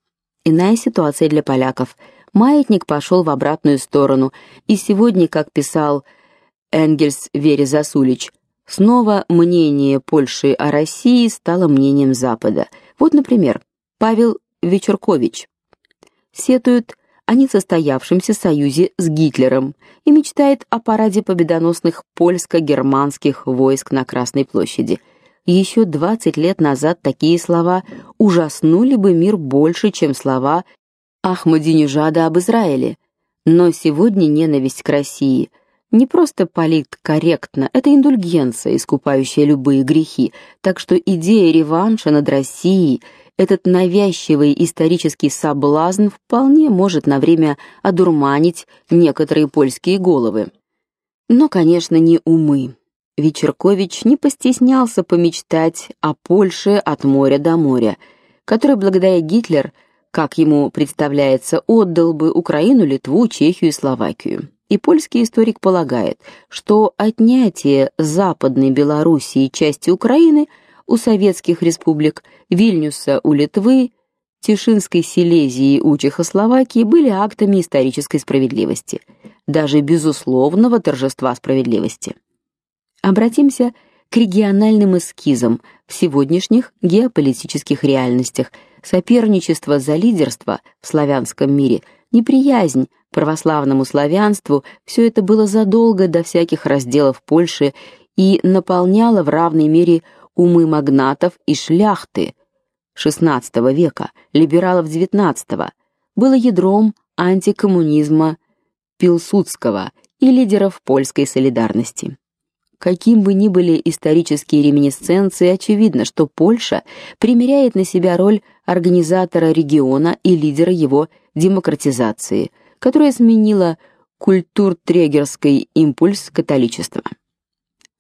Иная ситуация для поляков. Маятник пошел в обратную сторону, и сегодня, как писал Энгельс Вере Засулич, снова мнение Польши о России стало мнением Запада. Вот, например, Павел Вечеркович сетует о несостоявшемся союзе с Гитлером и мечтает о параде победоносных польско-германских войск на Красной площади. Еще 20 лет назад такие слова ужаснули бы мир больше, чем слова Ахмадинежада об Израиле. Но сегодня ненависть к России не просто политкорректна, это индульгенция, искупающая любые грехи. Так что идея реванша над Россией этот навязчивый исторический соблазн вполне может на время одурманить некоторые польские головы. Но, конечно, не умы. Вечеркович не постеснялся помечтать о Польше от моря до моря, которой благодаря Гитлер, как ему представляется, отдал бы Украину, Литву, Чехию и Словакию. И польский историк полагает, что отнятие Западной Белоруссии части Украины – у советских республик Вильнюса у Литвы, Тишинской Силезии у Чехословакии были актами исторической справедливости, даже безусловного торжества справедливости. Обратимся к региональным эскизам в сегодняшних геополитических реальностях. Соперничество за лидерство в славянском мире, неприязнь православному славянству все это было задолго до всяких разделов Польши и наполняло в равной мере умы магнатов и шляхты XVI века, либералов XIX, было ядром антикоммунизма Пилсудского и лидеров польской солидарности. Каким бы ни были исторические реминисценции, очевидно, что Польша примеряет на себя роль организатора региона и лидера его демократизации, которая сменила культур-трегерский импульс католичества.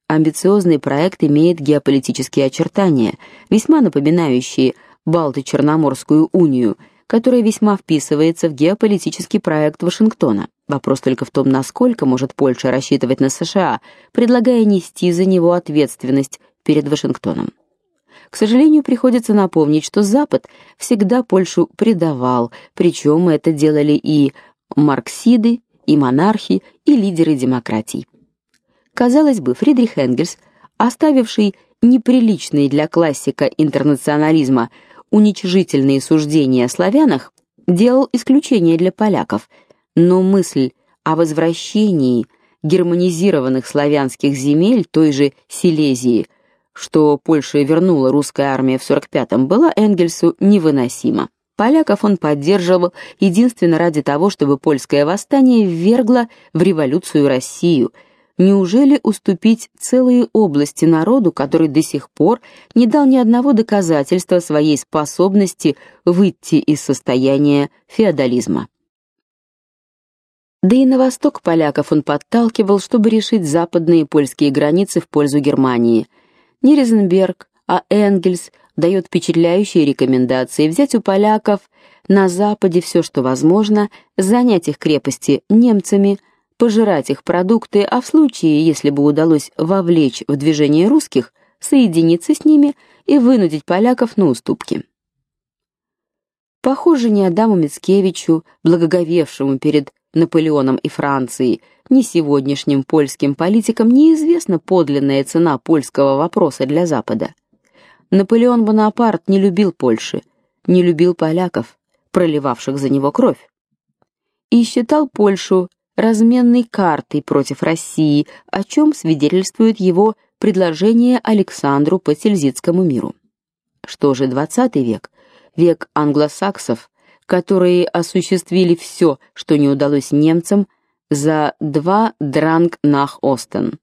Амбициозный проект имеет геополитические очертания, весьма напоминающие Балто-Черноморскую унию, которая весьма вписывается в геополитический проект Вашингтона. Вопрос только в том, насколько может Польша рассчитывать на США, предлагая нести за него ответственность перед Вашингтоном. К сожалению, приходится напомнить, что Запад всегда Польшу предавал, причем это делали и марксиды, и монархи, и лидеры демократий. Казалось бы, Фридрих Энгельс, оставивший неприличные для классика интернационализма уничижительные суждения о славянах, делал исключение для поляков, но мысль о возвращении германизированных славянских земель той же Силезии что Польша вернула русская армия в 45-м, была Энгельсу невыносима. Поляков он поддерживал единственно ради того, чтобы польское восстание ввергло в революцию Россию. Неужели уступить целые области народу, который до сих пор не дал ни одного доказательства своей способности выйти из состояния феодализма? Да и на восток поляков он подталкивал, чтобы решить западные польские границы в пользу Германии. Не Ризенберг, а Энгельс дает впечатляющие рекомендации взять у поляков на западе все, что возможно, занять их крепости немцами, пожирать их продукты, а в случае, если бы удалось вовлечь в движение русских, соединиться с ними и вынудить поляков на уступки. Похоже, ни Адаму Мицкевичу, благоговевшему перед Наполеоном и Францией, ни сегодняшним польским политикам неизвестна подлинная цена польского вопроса для Запада. Наполеон Бонапарт не любил Польши, не любил поляков, проливавших за него кровь. И считал Польшу разменной картой против России, о чем свидетельствует его предложение Александру по Тильзитскому миру. Что же XX век, век англосаксов, которые осуществили все, что не удалось немцам за два дранг нах Остен.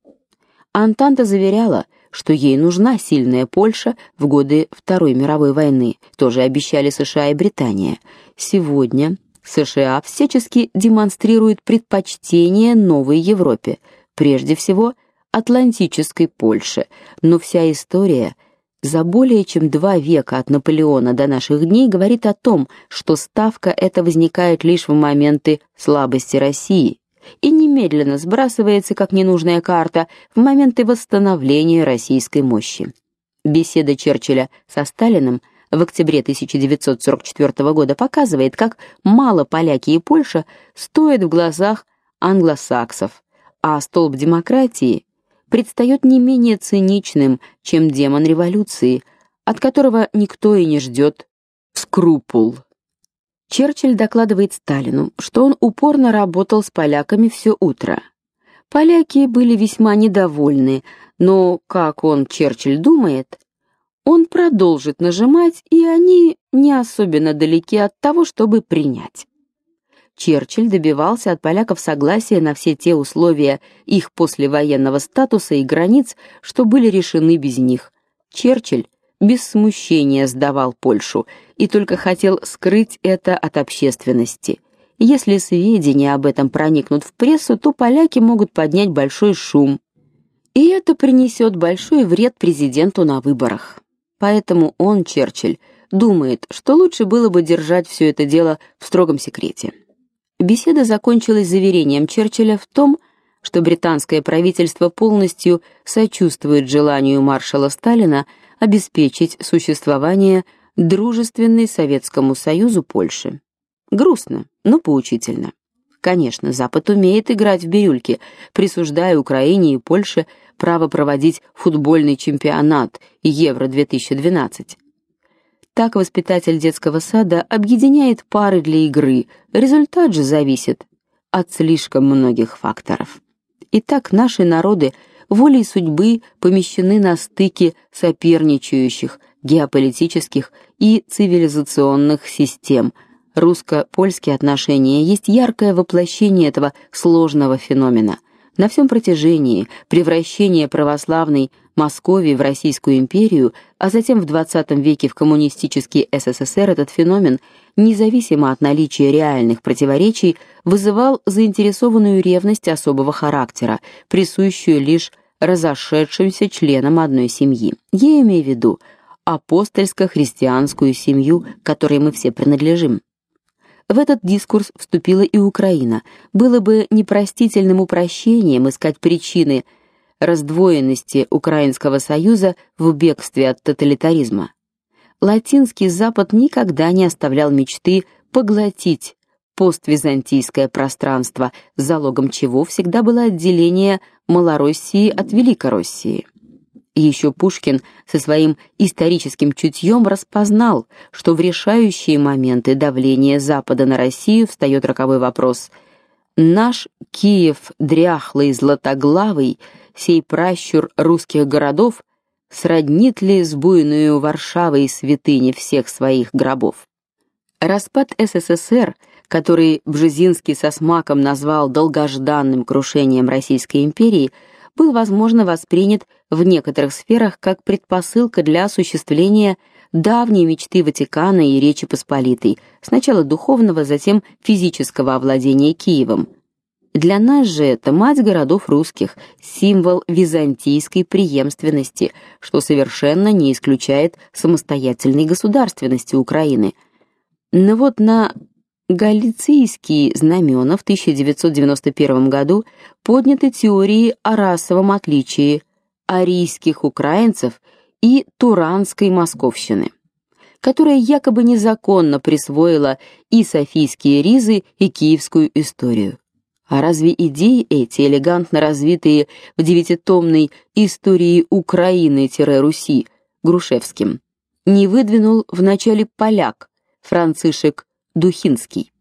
Антанта заверяла, что ей нужна сильная Польша в годы Второй мировой войны, тоже обещали США и Британия. Сегодня США всячески демонстрируют предпочтение новой Европе, прежде всего атлантической Польше, но вся история за более чем два века от Наполеона до наших дней говорит о том, что ставка эта возникает лишь в моменты слабости России и немедленно сбрасывается как ненужная карта в моменты восстановления российской мощи. Беседа Черчилля со Сталиным в октябре 1944 года показывает, как мало поляки и Польша стоят в глазах англосаксов, а столб демократии предстает не менее циничным, чем демон революции, от которого никто и не ждет скрупул. Черчилль докладывает Сталину, что он упорно работал с поляками все утро. Поляки были весьма недовольны, но, как он, Черчилль, думает, он продолжит нажимать, и они не особенно далеки от того, чтобы принять. Черчилль добивался от поляков согласия на все те условия их послевоенного статуса и границ, что были решены без них. Черчилль без смущения сдавал Польшу и только хотел скрыть это от общественности. Если сведения об этом проникнут в прессу, то поляки могут поднять большой шум, и это принесет большой вред президенту на выборах. Поэтому он, Черчилль, думает, что лучше было бы держать все это дело в строгом секрете. Беседа закончилась заверением Черчилля в том, что британское правительство полностью сочувствует желанию маршала Сталина обеспечить существование дружественной Советскому Союзу Польши. Грустно, но поучительно. Конечно, Запад умеет играть в бирюльки, присуждая Украине и Польше право проводить футбольный чемпионат Евро-2012. Так воспитатель детского сада объединяет пары для игры. Результат же зависит от слишком многих факторов. Итак, наши народы – волей судьбы помещены на стыке соперничающих геополитических и цивилизационных систем. Русско-польские отношения есть яркое воплощение этого сложного феномена. На всем протяжении превращения православной Московии в Российскую империю, а затем в XX веке в коммунистический СССР этот феномен, независимо от наличия реальных противоречий, вызывал заинтересованную ревность особого характера, присущую лишь разошедшимся членам одной семьи. Я имею в виду апостольско-христианскую семью, которой мы все принадлежим. В этот дискурс вступила и Украина. Было бы непростительным упрощением искать причины раздвоенности Украинского союза в бегстве от тоталитаризма. Латинский Запад никогда не оставлял мечты поглотить поствизантийское пространство, залогом чего всегда было отделение Малороссии от Великороссии. Еще Пушкин со своим историческим чутьем распознал, что в решающие моменты давления Запада на Россию встает роковой вопрос: наш Киев дряхлый, златоглавый, сей пращур русских городов сроднит ли с буйную Варшавой святыни всех своих гробов. Распад СССР, который Бжезинский со смаком назвал долгожданным крушением Российской империи, был возможно воспринят в некоторых сферах как предпосылка для осуществления давней мечты Ватикана и Речи Посполитой, сначала духовного, затем физического овладения Киевом. Для нас же это мать городов русских, символ византийской преемственности, что совершенно не исключает самостоятельной государственности Украины. Но вот на галицийские знамена в 1991 году подняты теории о расовом отличии арийских украинцев и туранской московщины, которая якобы незаконно присвоила и софийские ризы, и киевскую историю. А разве идеи эти, элегантно развитые в девятитомной истории Украины-Руси Грушевским, не выдвинул в начале поляк Францишек Духинский?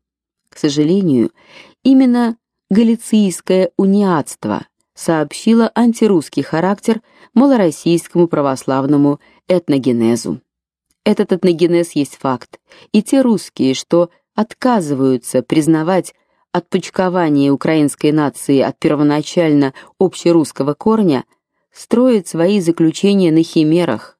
К сожалению, именно галицийское униатство сообщило антирусский характер малороссийскому православному этногенезу. Этот этногенез есть факт, и те русские, что отказываются признавать отпочкование украинской нации от первоначально общерусского корня строит свои заключения на химерах.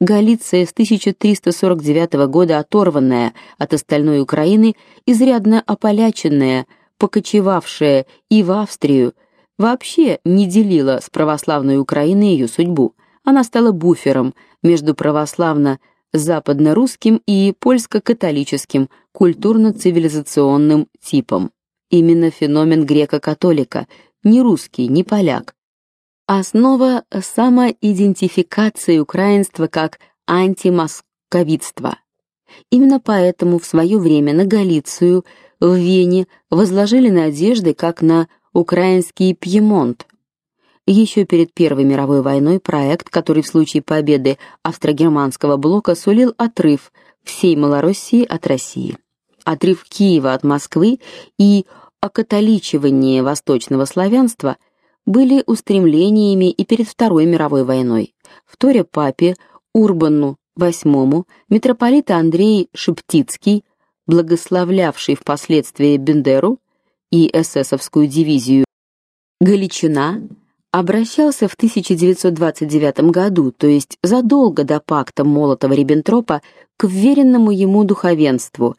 Галиция с 1349 года оторванная от остальной Украины, изрядно ополяченная, покочевавшая и в Австрию, вообще не делила с православной Украиной ее судьбу. Она стала буфером между православно-западно-русским и польско-католическим культурно-цивилизационным типом именно феномен греко-католика, не русский, не поляк. Основа самоидентификации украинства как антимосковитства. Именно поэтому в свое время на Галицию в Вене возложили надежды как на украинский Пьемонт. Еще перед Первой мировой войной проект, который в случае победы австро-германского блока сулил отрыв всей Малороссии от России, отрыв Киева от Москвы и окатоличивание восточного славянства были устремлениями и перед Второй мировой войной. В Торе папе Урбану VIII митрополит Андрей Шептицкий, благословлявший впоследствии Бендеру и эсэсовскую дивизию Галичина, обращался в 1929 году, то есть задолго до пакта Молотова-Риббентропа, к вверенному ему духовенству.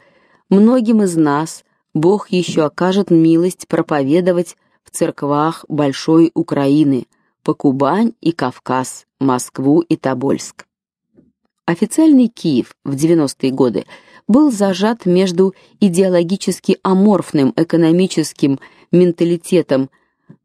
Многим из нас – Бог еще окажет милость проповедовать в церквах большой Украины, по Кубань и Кавказ, Москву и Тобольск. Официальный Киев в 90-е годы был зажат между идеологически аморфным экономическим менталитетом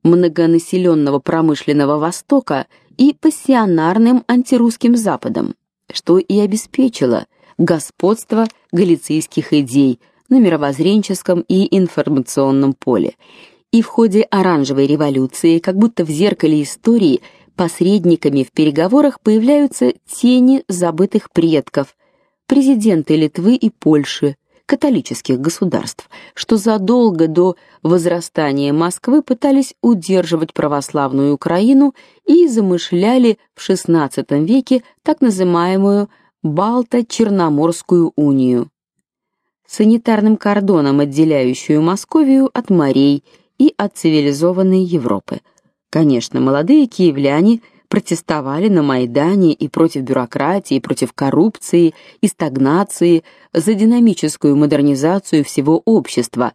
многонаселенного промышленного Востока и пассионарным антирусским Западом, что и обеспечило господство галицийских идей – на мировоззренческом и информационном поле. И в ходе оранжевой революции, как будто в зеркале истории, посредниками в переговорах появляются тени забытых предков, президенты Литвы и Польши, католических государств, что задолго до возрастания Москвы пытались удерживать православную Украину и замышляли в XVI веке так называемую Балто-Черноморскую унию санитарным кордоном, отделяющую Московию от морей и от цивилизованной Европы. Конечно, молодые киевляне протестовали на Майдане и против бюрократии, и против коррупции и стагнации, за динамическую модернизацию всего общества.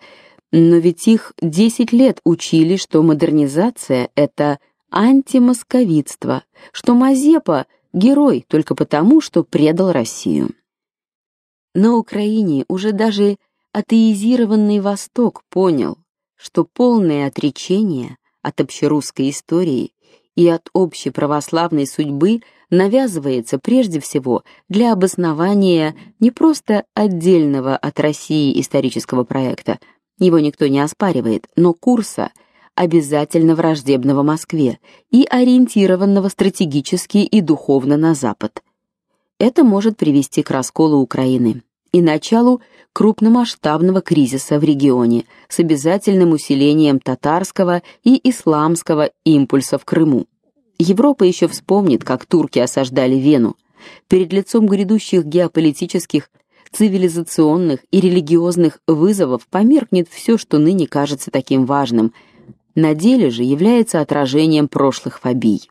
Но ведь их 10 лет учили, что модернизация это антимосковитство, что Мазепа герой только потому, что предал Россию. На Украине уже даже атеизированный Восток понял, что полное отречение от общерусской истории и от общей православной судьбы навязывается прежде всего для обоснования не просто отдельного от России исторического проекта, его никто не оспаривает, но курса обязательно враждебного Москве и ориентированного стратегически и духовно на запад. Это может привести к расколу Украины и началу крупномасштабного кризиса в регионе с обязательным усилением татарского и исламского импульса в Крыму. Европа еще вспомнит, как турки осаждали Вену. Перед лицом грядущих геополитических, цивилизационных и религиозных вызовов померкнет все, что ныне кажется таким важным, на деле же является отражением прошлых фобий.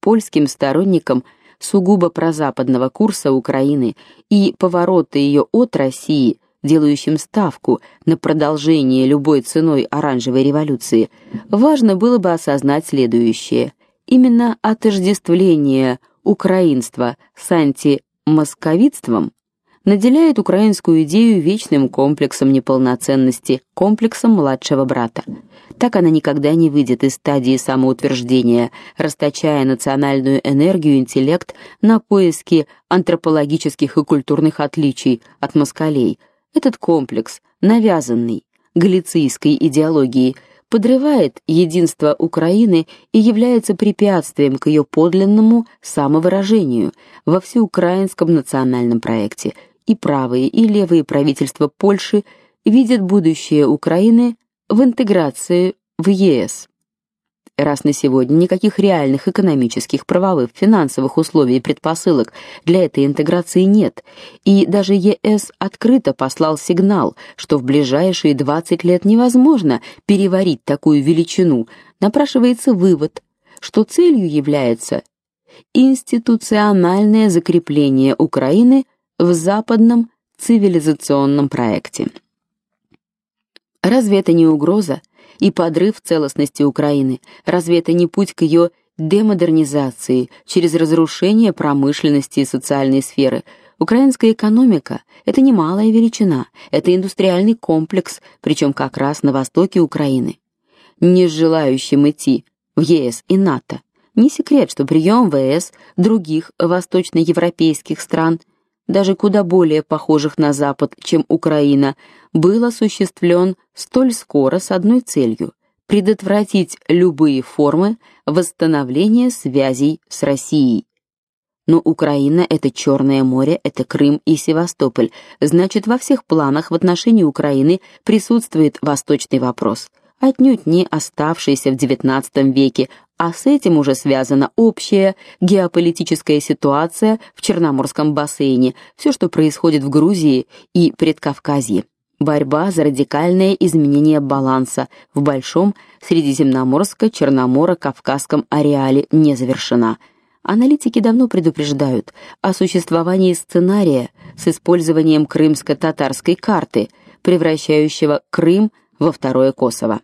Польским сторонникам сугубо прозападного курса Украины и поворота ее от России, делающим ставку на продолжение любой ценой оранжевой революции, важно было бы осознать следующее: именно отождествление украинства с антимосковитством наделяет украинскую идею вечным комплексом неполноценности, комплексом младшего брата. Так она никогда не выйдет из стадии самоутверждения, расточая национальную энергию интеллект на поиски антропологических и культурных отличий от москалей. Этот комплекс, навязанный галицийской идеологией, подрывает единство Украины и является препятствием к ее подлинному самовыражению во всеукраинском национальном проекте. И правые, и левые правительства Польши видят будущее Украины в интеграции в ЕС. Раз на сегодня никаких реальных экономических, правовых, финансовых условий и предпосылок для этой интеграции нет, и даже ЕС открыто послал сигнал, что в ближайшие 20 лет невозможно переварить такую величину, напрашивается вывод, что целью является институциональное закрепление Украины в западном цивилизационном проекте. Разве это не угроза и подрыв целостности Украины? Разве это не путь к ее демодернизации через разрушение промышленности и социальной сферы? Украинская экономика это немалая величина, это индустриальный комплекс, причем как раз на востоке Украины. Не желающим идти в ЕС и НАТО. Не секрет, что прием в ЕС других восточноевропейских стран даже куда более похожих на Запад, чем Украина, был осуществлен столь скоро с одной целью предотвратить любые формы восстановления связей с Россией. Но Украина это Черное море, это Крым и Севастополь. Значит, во всех планах в отношении Украины присутствует восточный вопрос, отнюдь не оставшийся в XIX веке, а с этим уже связана общая геополитическая ситуация в Черноморском бассейне, все, что происходит в Грузии и Предкавказье. Борьба за радикальное изменение баланса в большом Средиземноморско-Черноморо-Кавказском ареале не завершена. Аналитики давно предупреждают о существовании сценария с использованием крымско-татарской карты, превращающего Крым во второе Косово.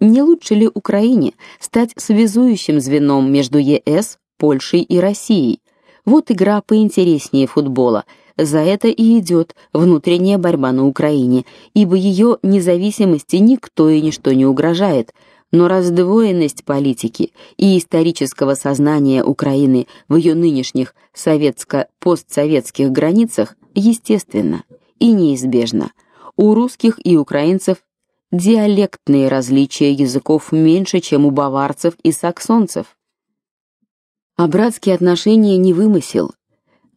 Не лучше ли Украине стать связующим звеном между ЕС, Польшей и Россией? Вот игра поинтереснее футбола. За это и идет внутренняя борьба на Украине, ибо ее независимости никто и ничто не угрожает. Но раздвоенность политики и исторического сознания Украины в ее нынешних советско-постсоветских границах естественно и неизбежно. У русских и украинцев диалектные различия языков меньше, чем у баварцев и саксонцев. А братские отношения не вымысел,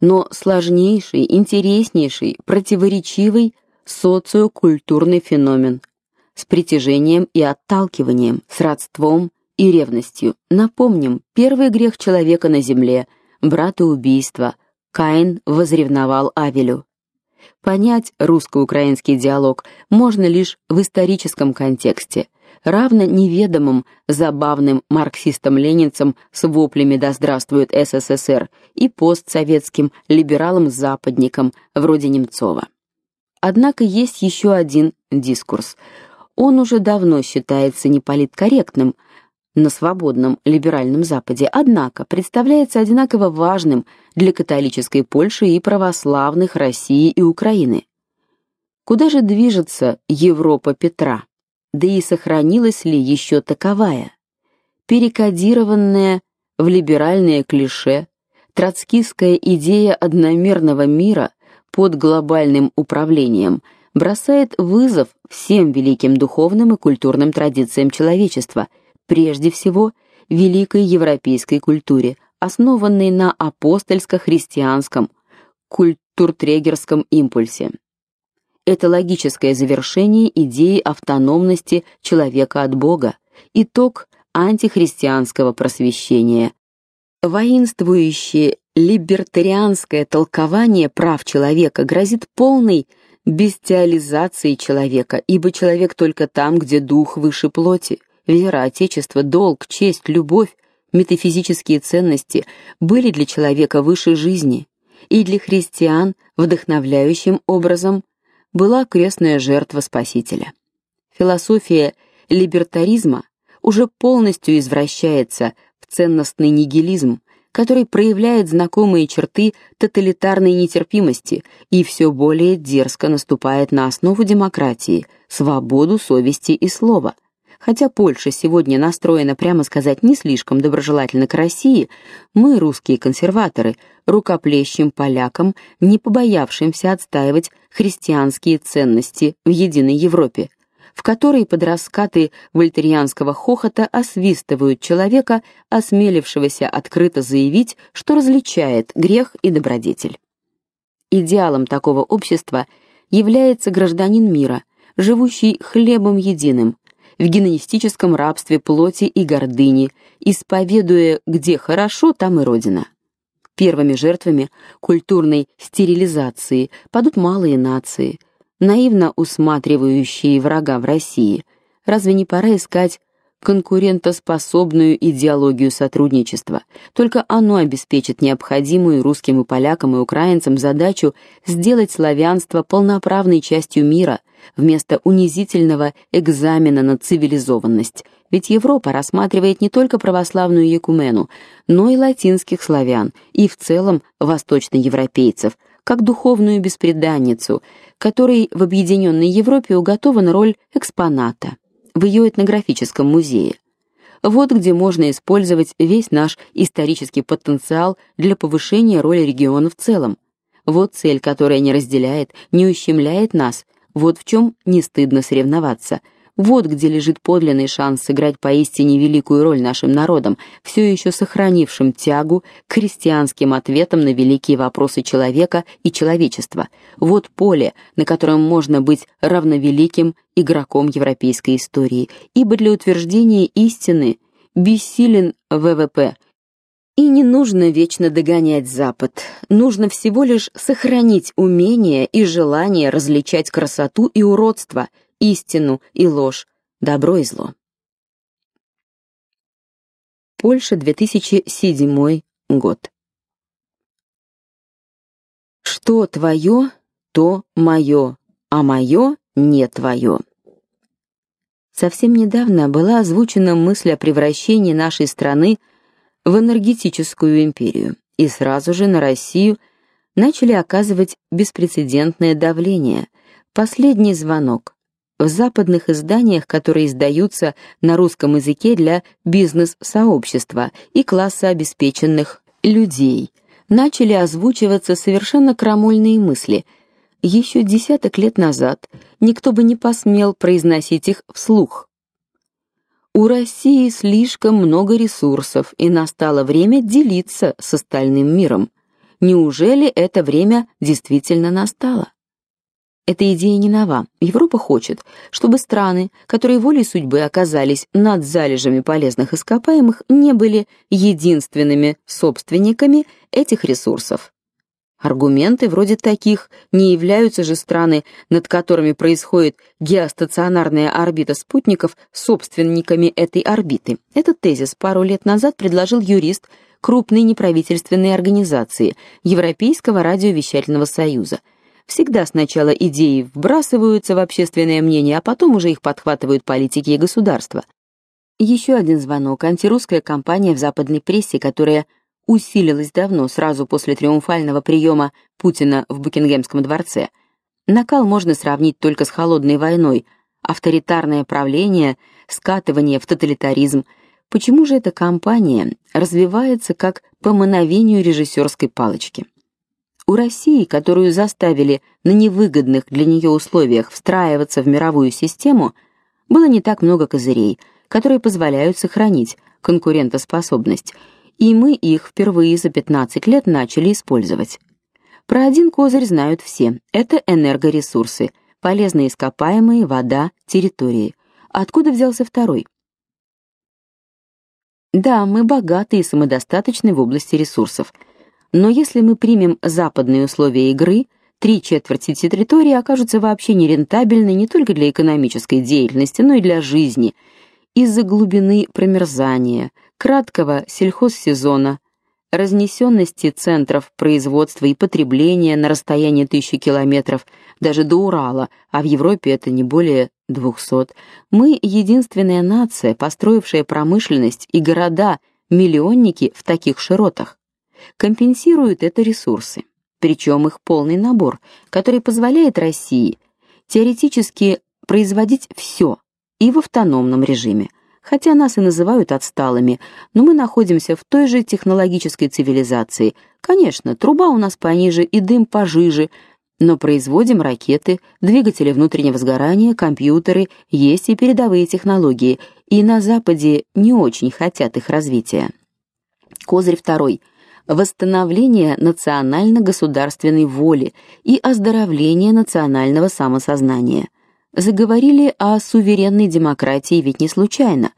но сложнейший, интереснейший, противоречивый социокультурный феномен с притяжением и отталкиванием, с родством и ревностью. Напомним, первый грех человека на земле братоубийство. Каин возревновал Авелю. Понять русско-украинский диалог можно лишь в историческом контексте, равно неведомым забавным марксистам-ленинцам с воплями «Да здравствует СССР» и постсоветским либералам-западникам вроде Немцова. Однако есть еще один дискурс. Он уже давно считается неполиткорректным, на свободном либеральном Западе, однако представляется одинаково важным для католической Польши и православных России и Украины. Куда же движется Европа Петра? Да и сохранилась ли еще таковая? Перекодированная в либеральное клише троцкистская идея одномерного мира под глобальным управлением бросает вызов всем великим духовным и культурным традициям человечества – прежде всего великой европейской культуре, основанной на апостольско-христианском культуртрегерском импульсе. Это логическое завершение идеи автономности человека от Бога, итог антихристианского просвещения. Воинствующее либертарианское толкование прав человека грозит полной бестиализацией человека, ибо человек только там, где дух выше плоти. Вера, отечество, долг, честь, любовь, метафизические ценности были для человека выше жизни, и для христиан вдохновляющим образом была крестная жертва Спасителя. Философия либертаризма уже полностью извращается в ценностный нигилизм, который проявляет знакомые черты тоталитарной нетерпимости и все более дерзко наступает на основу демократии, свободу совести и слова. Хотя Польша сегодня настроена, прямо сказать, не слишком доброжелательно к России, мы, русские консерваторы, рукоплещем полякам, не побоявшимся отстаивать христианские ценности в единой Европе, в которой под раскаты вольтерианского хохота освистывают человека, осмелившегося открыто заявить, что различает грех и добродетель. Идеалом такого общества является гражданин мира, живущий хлебом единым, в генетическом рабстве плоти и гордыни, исповедуя, где хорошо, там и родина. Первыми жертвами культурной стерилизации падут малые нации – наивно усматривающие врага в России, разве не пора искать конкурентоспособную идеологию сотрудничества. Только оно обеспечит необходимую русским и полякам и украинцам задачу сделать славянство полноправной частью мира вместо унизительного экзамена на цивилизованность. Ведь Европа рассматривает не только православную екумену, но и латинских славян и в целом восточноевропейцев как духовную беспреданницу, которой в объединенной Европе уготована роль экспоната в ее этнографическом музее. Вот где можно использовать весь наш исторический потенциал для повышения роли региона в целом. Вот цель, которая не разделяет, не ущемляет нас. Вот в чем не стыдно соревноваться – вот где лежит подлинный шанс сыграть поистине великую роль нашим народам, все еще сохранившим тягу к христианским ответам на великие вопросы человека и человечества. Вот поле, на котором можно быть равновеликим игроком европейской истории, ибо для утверждения истины бессилен ВВП, и не нужно вечно догонять Запад. Нужно всего лишь сохранить умение и желание различать красоту и уродство, истину и ложь, добро и зло. Польша, 2007 год. Что твое, то мое, а мое не твое. Совсем недавно была озвучена мысль о превращении нашей страны в энергетическую империю, и сразу же на Россию начали оказывать беспрецедентное давление. Последний звонок в западных изданиях, которые издаются на русском языке для бизнес-сообщества и класса обеспеченных людей, начали озвучиваться совершенно крамольные мысли. Еще десяток лет назад никто бы не посмел произносить их вслух. У России слишком много ресурсов, и настало время делиться с остальным миром. Неужели это время действительно настало? Эта идея не нова. Европа хочет, чтобы страны, которые волей судьбы оказались над залежами полезных ископаемых, не были единственными собственниками этих ресурсов. Аргументы вроде таких не являются же страны, над которыми происходит геостационарная орбита спутников, собственниками этой орбиты. Этот тезис пару лет назад предложил юрист крупной неправительственной организации Европейского радиовещательного союза – Всегда сначала идеи вбрасываются в общественное мнение, а потом уже их подхватывают политики и государства. Еще один звонок. Антирусская кампания в западной прессе, которая усилилась давно, сразу после триумфального приема Путина в Букингемском дворце. Накал можно сравнить только с холодной войной, авторитарное правление, скатывание в тоталитаризм. Почему же эта кампания развивается как по мановению режиссерской палочки? У России, которую заставили на невыгодных для нее условиях встраиваться в мировую систему, было не так много козырей, которые позволяют сохранить конкурентоспособность, и мы их впервые за 15 лет начали использовать. Про один козырь знают все. Это энергоресурсы, полезные ископаемые, вода, территории. Откуда взялся второй? Да, мы богаты и самодостаточны в области ресурсов. Но если мы примем западные условия игры, три четверти территории окажутся вообще нерентабельны не только для экономической деятельности, но и для жизни из-за глубины промерзания, краткого сельхозсезона, разнесенности центров производства и потребления на расстоянии тысячи километров даже до Урала, а в Европе это не более двухсот. Мы единственная нация, построившая промышленность и города-миллионники в таких широтах. Компенсируют это ресурсы, причем их полный набор, который позволяет России теоретически производить все и в автономном режиме хотя нас и называют отсталыми, но мы находимся в той же технологической цивилизации. Конечно, труба у нас пониже и дым пожиже, но производим ракеты, двигатели внутреннего сгорания, компьютеры, есть и передовые технологии, и на Западе не очень хотят их развития. Козырь второй восстановление национально-государственной воли и оздоровление национального самосознания. Заговорили о суверенной демократии ведь не случайно.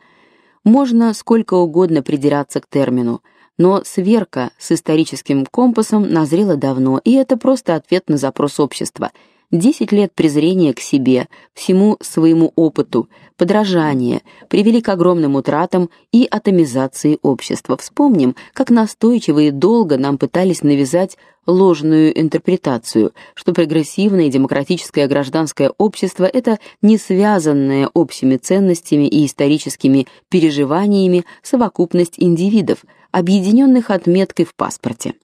Можно сколько угодно придираться к термину, но сверка с историческим компасом назрела давно, и это просто ответ на запрос общества – Десять лет презрения к себе, всему своему опыту, подражания привели к огромным утратам и атомизации общества. Вспомним, как настойчиво и долго нам пытались навязать ложную интерпретацию, что прогрессивное демократическое гражданское общество это не связанное общими ценностями и историческими переживаниями совокупность индивидов, объединенных отметкой в паспорте.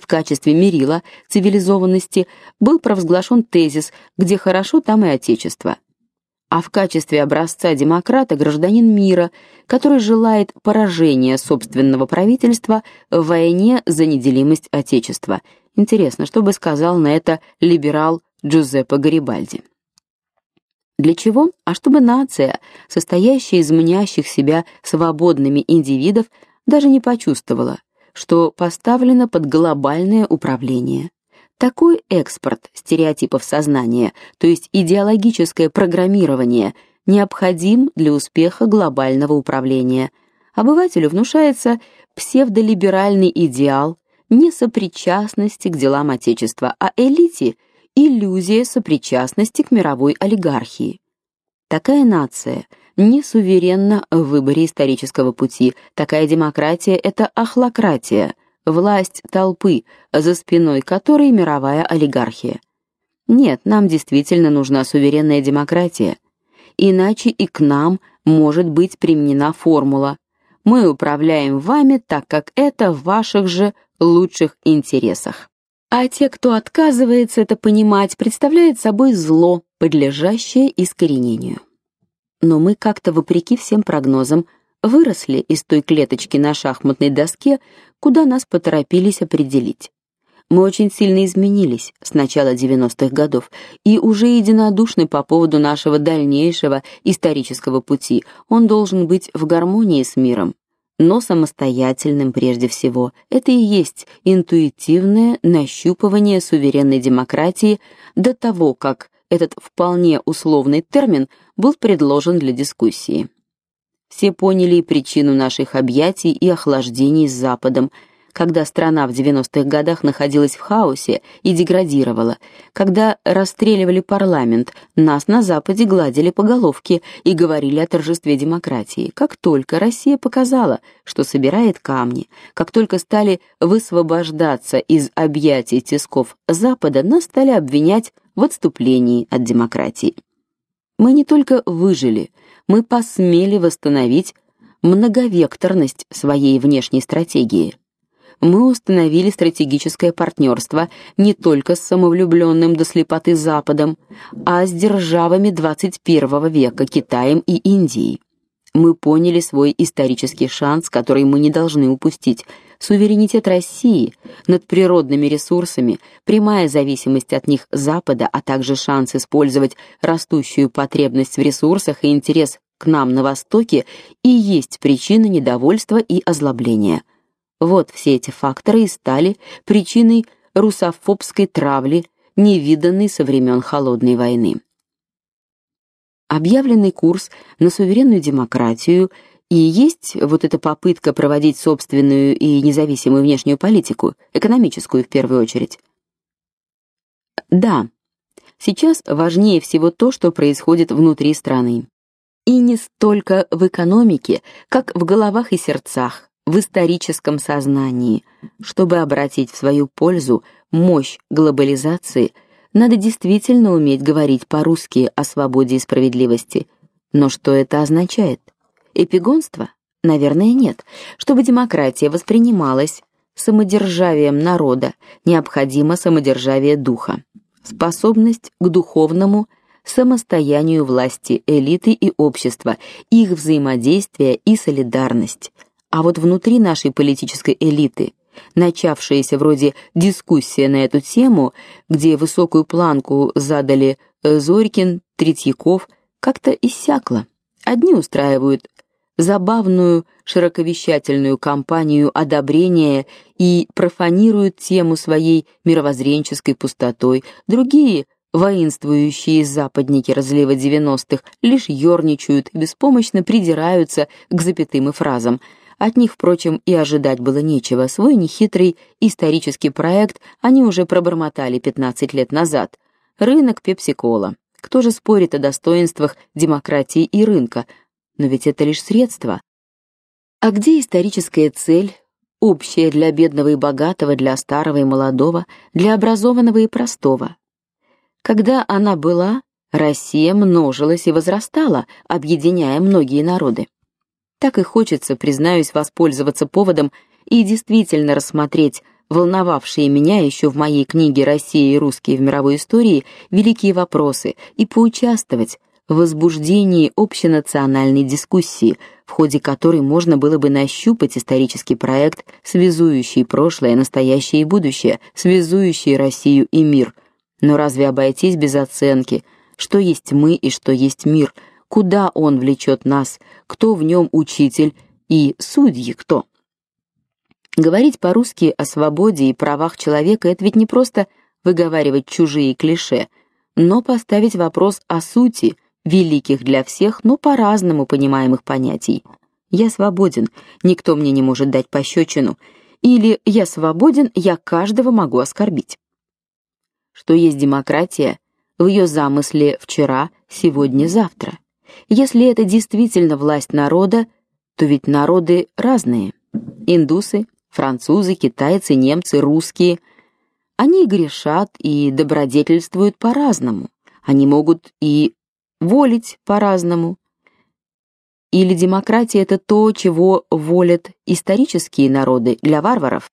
В качестве мерила цивилизованности был провозглашен тезис «где хорошо, там и отечество». А в качестве образца демократа гражданин мира, который желает поражения собственного правительства в войне за неделимость отечества. Интересно, что бы сказал на это либерал Джузеппе Гарибальди. Для чего? А чтобы нация, состоящая из мнящих себя свободными индивидов, даже не почувствовала, что поставлено под глобальное управление. Такой экспорт стереотипов сознания, то есть идеологическое программирование, необходим для успеха глобального управления. Обывателю внушается псевдолиберальный идеал несопричастности к делам отечества, а элите иллюзия сопричастности к мировой олигархии. Такая нация – не суверенна в выборе исторического пути. Такая демократия это ахлократия, власть толпы, за спиной которой мировая олигархия. Нет, нам действительно нужна суверенная демократия. Иначе и к нам может быть применена формула: мы управляем вами, так как это в ваших же лучших интересах. А те, кто отказывается это понимать, представляют собой зло, подлежащее искоренению но мы как-то вопреки всем прогнозам выросли из той клеточки на шахматной доске, куда нас поторопились определить. Мы очень сильно изменились с начала 90-х годов и уже единодушны по поводу нашего дальнейшего исторического пути. Он должен быть в гармонии с миром, но самостоятельным прежде всего. Это и есть интуитивное нащупывание суверенной демократии до того, как этот вполне условный термин был предложен для дискуссии. Все поняли причину наших объятий и охлаждений с Западом, когда страна в 90-х годах находилась в хаосе и деградировала, когда расстреливали парламент, нас на Западе гладили по головке и говорили о торжестве демократии. Как только Россия показала, что собирает камни, как только стали высвобождаться из объятий тисков Запада, нас стали обвинять в отступлении от демократии. Мы не только выжили, мы посмели восстановить многовекторность своей внешней стратегии. Мы установили стратегическое партнерство не только с самовлюбленным до слепоты Западом, а с державами 21 века Китаем и Индией. Мы поняли свой исторический шанс, который мы не должны упустить суверенитет России над природными ресурсами, прямая зависимость от них Запада, а также шанс использовать растущую потребность в ресурсах и интерес к нам на востоке и есть причина недовольства и озлобления. Вот все эти факторы и стали причиной русофобской травли, невиданной со времен холодной войны. Объявленный курс на суверенную демократию и есть вот эта попытка проводить собственную и независимую внешнюю политику, экономическую в первую очередь. Да. Сейчас важнее всего то, что происходит внутри страны. И не столько в экономике, как в головах и сердцах, в историческом сознании. Чтобы обратить в свою пользу мощь глобализации, надо действительно уметь говорить по-русски о свободе и справедливости. Но что это означает? Эпигонство? Наверное, нет. Чтобы демократия воспринималась самодержавием народа, необходимо самодержавие духа, способность к духовному самостоянию власти, элиты и общества, их взаимодействие и солидарность. А вот внутри нашей политической элиты, начавшаяся вроде дискуссия на эту тему, где высокую планку задали Зорькин, Третьяков, как-то иссякла. Одни устраивают забавную широковещательную кампанию одобрения и профанируют тему своей мировоззренческой пустотой, другие воинствующие западники разлива 90-х лишь ёрничают беспомощно придираются к запятым и фразам. От них, впрочем, и ожидать было нечего. Свой нехитрый исторический проект они уже пробормотали 15 лет назад. Рынок Пепси-кола. Кто же спорит о достоинствах демократии и рынка? Но ведь это лишь средство. А где историческая цель, общая для бедного и богатого, для старого и молодого, для образованного и простого? Когда она была, Россия множилась и возрастала, объединяя многие народы. Так и хочется, признаюсь, воспользоваться поводом и действительно рассмотреть волновавшие меня еще в моей книге Россия и русские в мировой истории великие вопросы и поучаствовать возбуждении общенациональной дискуссии, в ходе которой можно было бы нащупать исторический проект, связующий прошлое, настоящее и будущее, связующий Россию и мир. Но разве обойтись без оценки, что есть мы и что есть мир, куда он влечет нас, кто в нем учитель и судьи кто? Говорить по-русски о свободе и правах человека это ведь не просто выговаривать чужие клише, но поставить вопрос о сути, великих для всех, но по-разному понимаемых понятий. Я свободен, никто мне не может дать пощечину, или я свободен, я каждого могу оскорбить. Что есть демократия в ее замысле вчера, сегодня, завтра. Если это действительно власть народа, то ведь народы разные. Индусы, французы, китайцы, немцы, русские. Они грешат и добродетельствуют по-разному. Они могут и волить по-разному. Или демократия это то, чего волят исторические народы для варваров?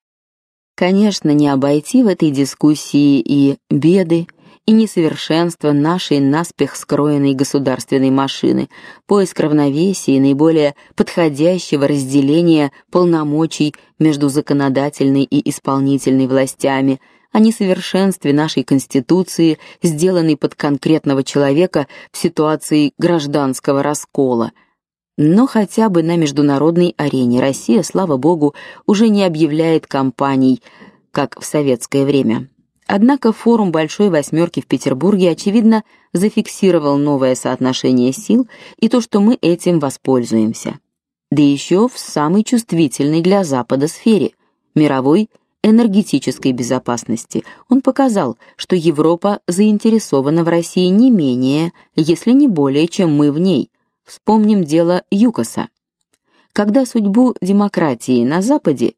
Конечно, не обойти в этой дискуссии и беды, и несовершенства нашей наспех скроенной государственной машины, поиск равновесия и наиболее подходящего разделения полномочий между законодательной и исполнительной властями – о несовершенстве нашей конституции, сделанной под конкретного человека в ситуации гражданского раскола. Но хотя бы на международной арене Россия, слава богу, уже не объявляет кампаний, как в советское время. Однако форум Большой восьмерки в Петербурге очевидно зафиксировал новое соотношение сил и то, что мы этим воспользуемся. Да еще в самой чувствительной для Запада сфере мировой энергетической безопасности. Он показал, что Европа заинтересована в России не менее, если не более, чем мы в ней. Вспомним дело ЮКОСа. Когда судьбу демократии на западе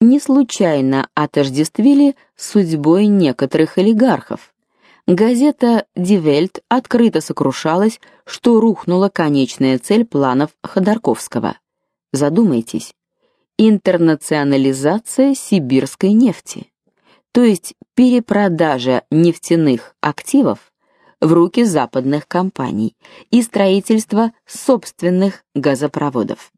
не случайно отождествили с судьбой некоторых олигархов. Газета Die Welt открыто сокрушалась, что рухнула конечная цель планов Ходорковского. Задумайтесь, интернационализация сибирской нефти, то есть перепродажа нефтяных активов в руки западных компаний и строительство собственных газопроводов.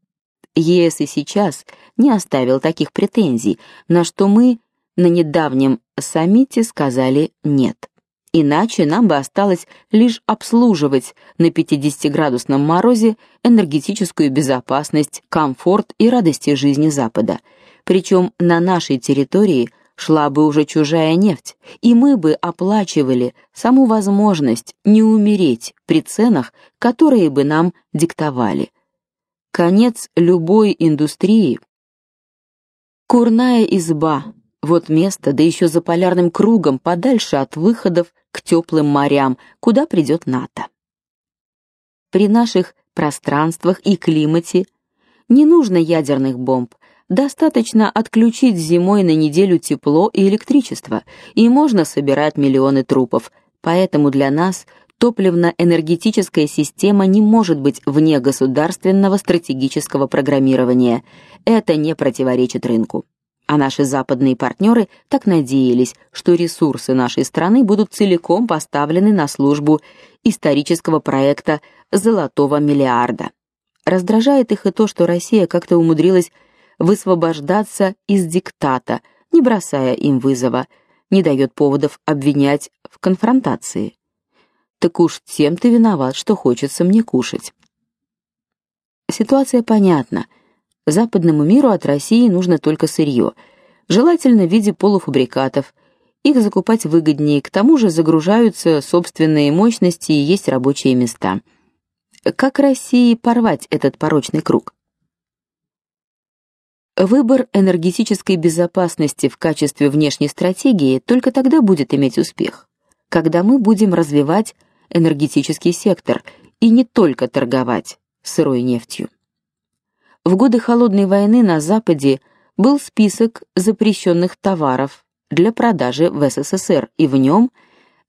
ЕС и сейчас не оставил таких претензий, на что мы на недавнем саммите сказали нет. Иначе нам бы осталось лишь обслуживать на 50-градусном морозе энергетическую безопасность, комфорт и радости жизни Запада. Причем на нашей территории шла бы уже чужая нефть, и мы бы оплачивали саму возможность не умереть при ценах, которые бы нам диктовали. Конец любой индустрии курная изба. Вот место, да еще за полярным кругом, подальше от выходов к теплым морям, куда придет НАТО. При наших пространствах и климате не нужно ядерных бомб. Достаточно отключить зимой на неделю тепло и электричество, и можно собирать миллионы трупов. Поэтому для нас топливно-энергетическая система не может быть вне государственного стратегического программирования. Это не противоречит рынку. А наши западные партнеры так надеялись, что ресурсы нашей страны будут целиком поставлены на службу исторического проекта золотого миллиарда. Раздражает их и то, что Россия как-то умудрилась высвобождаться из диктата, не бросая им вызова, не дает поводов обвинять в конфронтации. Так уж тем ты виноват, что хочется мне кушать. Ситуация понятна. Западному миру от России нужно только сырье, желательно в виде полуфабрикатов. Их закупать выгоднее, к тому же загружаются собственные мощности и есть рабочие места. Как России порвать этот порочный круг? Выбор энергетической безопасности в качестве внешней стратегии только тогда будет иметь успех, когда мы будем развивать энергетический сектор и не только торговать сырой нефтью. В годы холодной войны на западе был список запрещенных товаров для продажи в СССР, и в нем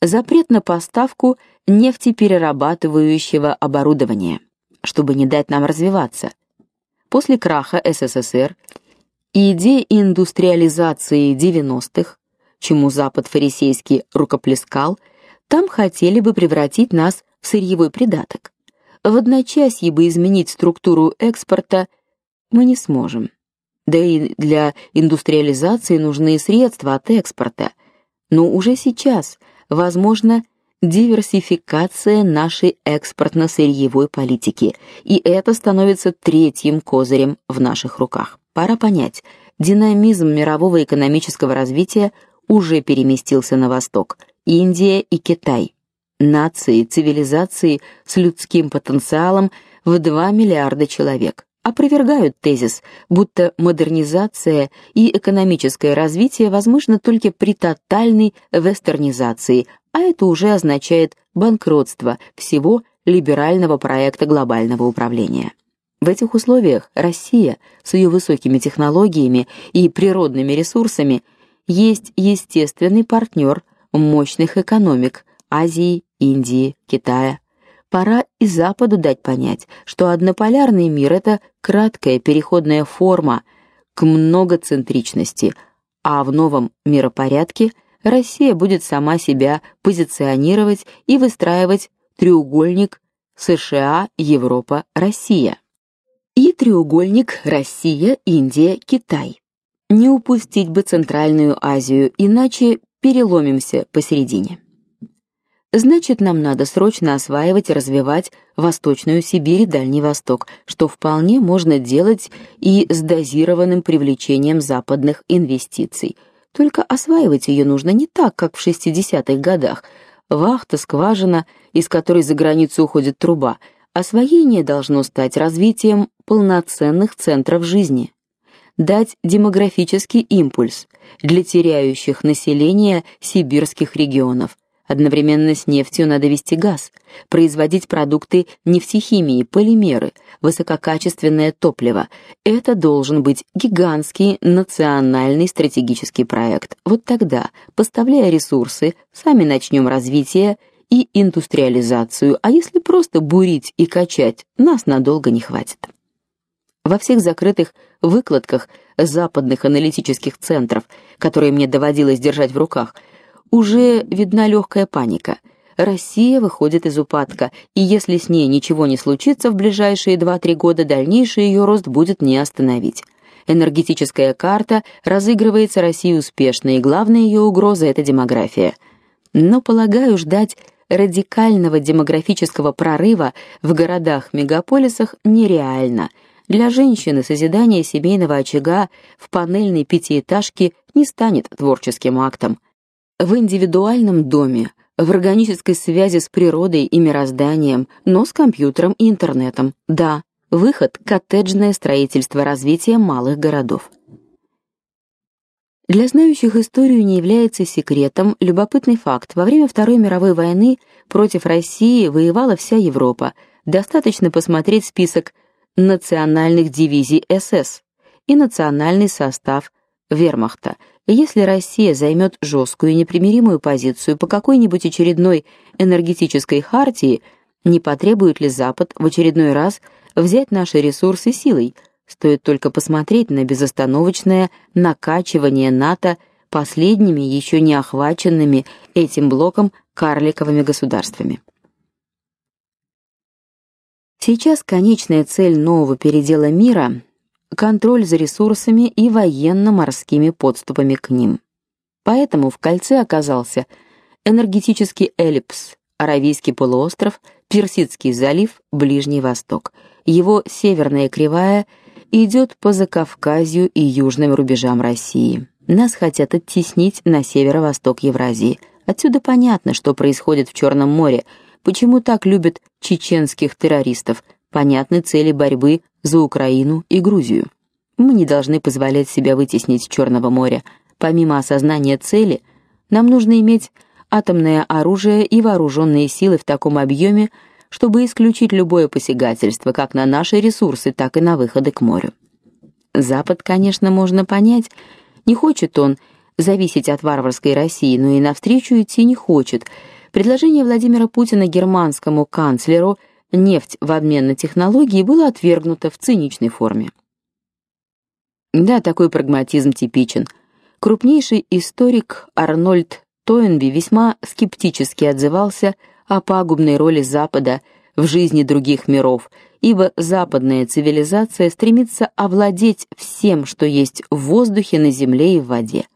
запрет на поставку нефтеперерабатывающего оборудования, чтобы не дать нам развиваться. После краха СССР и деиндустриализации 90-х, чему Запад фарисейски рукоплескал, там хотели бы превратить нас в сырьевой придаток. В одночасье бы изменить структуру экспорта мы не сможем. Да и для индустриализации нужны средства от экспорта. Но уже сейчас возможно диверсификация нашей экспортно-сырьевой политики, и это становится третьим козырем в наших руках. Пора понять, динамизм мирового экономического развития уже переместился на восток. Индия и Китай. Нации, цивилизации с людским потенциалом в 2 миллиарда человек опровергают тезис, будто модернизация и экономическое развитие возможно только при тотальной вестернизации, а это уже означает банкротство всего либерального проекта глобального управления. В этих условиях Россия с ее высокими технологиями и природными ресурсами есть естественный партнер мощных экономик Азии, Индии, Китая, пора и Западу дать понять, что однополярный мир это краткая переходная форма к многоцентричности, а в новом миропорядке Россия будет сама себя позиционировать и выстраивать треугольник США, Европа, Россия. И треугольник Россия, Индия, Китай. Не упустить бы Центральную Азию, иначе переломимся посередине. Значит, нам надо срочно осваивать и развивать Восточную Сибирь и Дальний Восток, что вполне можно делать и с дозированным привлечением западных инвестиций. Только осваивать ее нужно не так, как в 60-х годах. Вахта, скважина, из которой за границу уходит труба. Освоение должно стать развитием полноценных центров жизни. Дать демографический импульс для теряющих население сибирских регионов – Одновременно с нефтью надо вести газ, производить продукты нефтехимии, полимеры, высококачественное топливо. Это должен быть гигантский национальный стратегический проект. Вот тогда, поставляя ресурсы, сами начнем развитие и индустриализацию, а если просто бурить и качать, нас надолго не хватит. Во всех закрытых выкладках западных аналитических центров, которые мне доводилось держать в руках, уже видна легкая паника. Россия выходит из упадка, и если с ней ничего не случится в ближайшие 2-3 года, дальнейший ее рост будет не остановить. Энергетическая карта разыгрывается Россией успешно, и главная ее угроза это демография. Но полагаю, ждать радикального демографического прорыва в городах-мегаполисах нереально. Для женщины созидание семейного очага в панельной пятиэтажке не станет творческим актом в индивидуальном доме, в органической связи с природой и мирозданием, но с компьютером и интернетом. Да, выход коттеджное строительство развитие малых городов. Для знающих историю не является секретом любопытный факт. Во время Второй мировой войны против России воевала вся Европа. Достаточно посмотреть список национальных дивизий СС и национальный состав Вермахта. Если Россия займет жесткую и непримиримую позицию по какой-нибудь очередной энергетической хартии, не потребует ли Запад в очередной раз взять наши ресурсы силой? Стоит только посмотреть на безостановочное накачивание НАТО последними еще не охваченными этим блоком карликовыми государствами. Сейчас конечная цель нового передела мира контроль за ресурсами и военно-морскими подступами к ним. Поэтому в кольце оказался энергетический эллипс, Аравийский полуостров, Персидский залив, Ближний Восток. Его северная кривая идет по Закавказью и южным рубежам России. Нас хотят оттеснить на северо-восток Евразии. Отсюда понятно, что происходит в Черном море, почему так любят чеченских террористов. Понятны цели борьбы за Украину и Грузию. Мы не должны позволять себя вытеснить с Черного моря. Помимо осознания цели, нам нужно иметь атомное оружие и вооруженные силы в таком объеме, чтобы исключить любое посягательство как на наши ресурсы, так и на выходы к морю. Запад, конечно, можно понять, не хочет он зависеть от варварской России, но и навстречу идти не хочет. Предложение Владимира Путина германскому канцлеру нефть в обмен на технологии было отвергнуто в циничной форме. Да, такой прагматизм типичен. Крупнейший историк Арнольд Тойнби весьма скептически отзывался о пагубной роли Запада в жизни других миров, ибо западная цивилизация стремится овладеть всем, что есть в воздухе, на земле и в воде.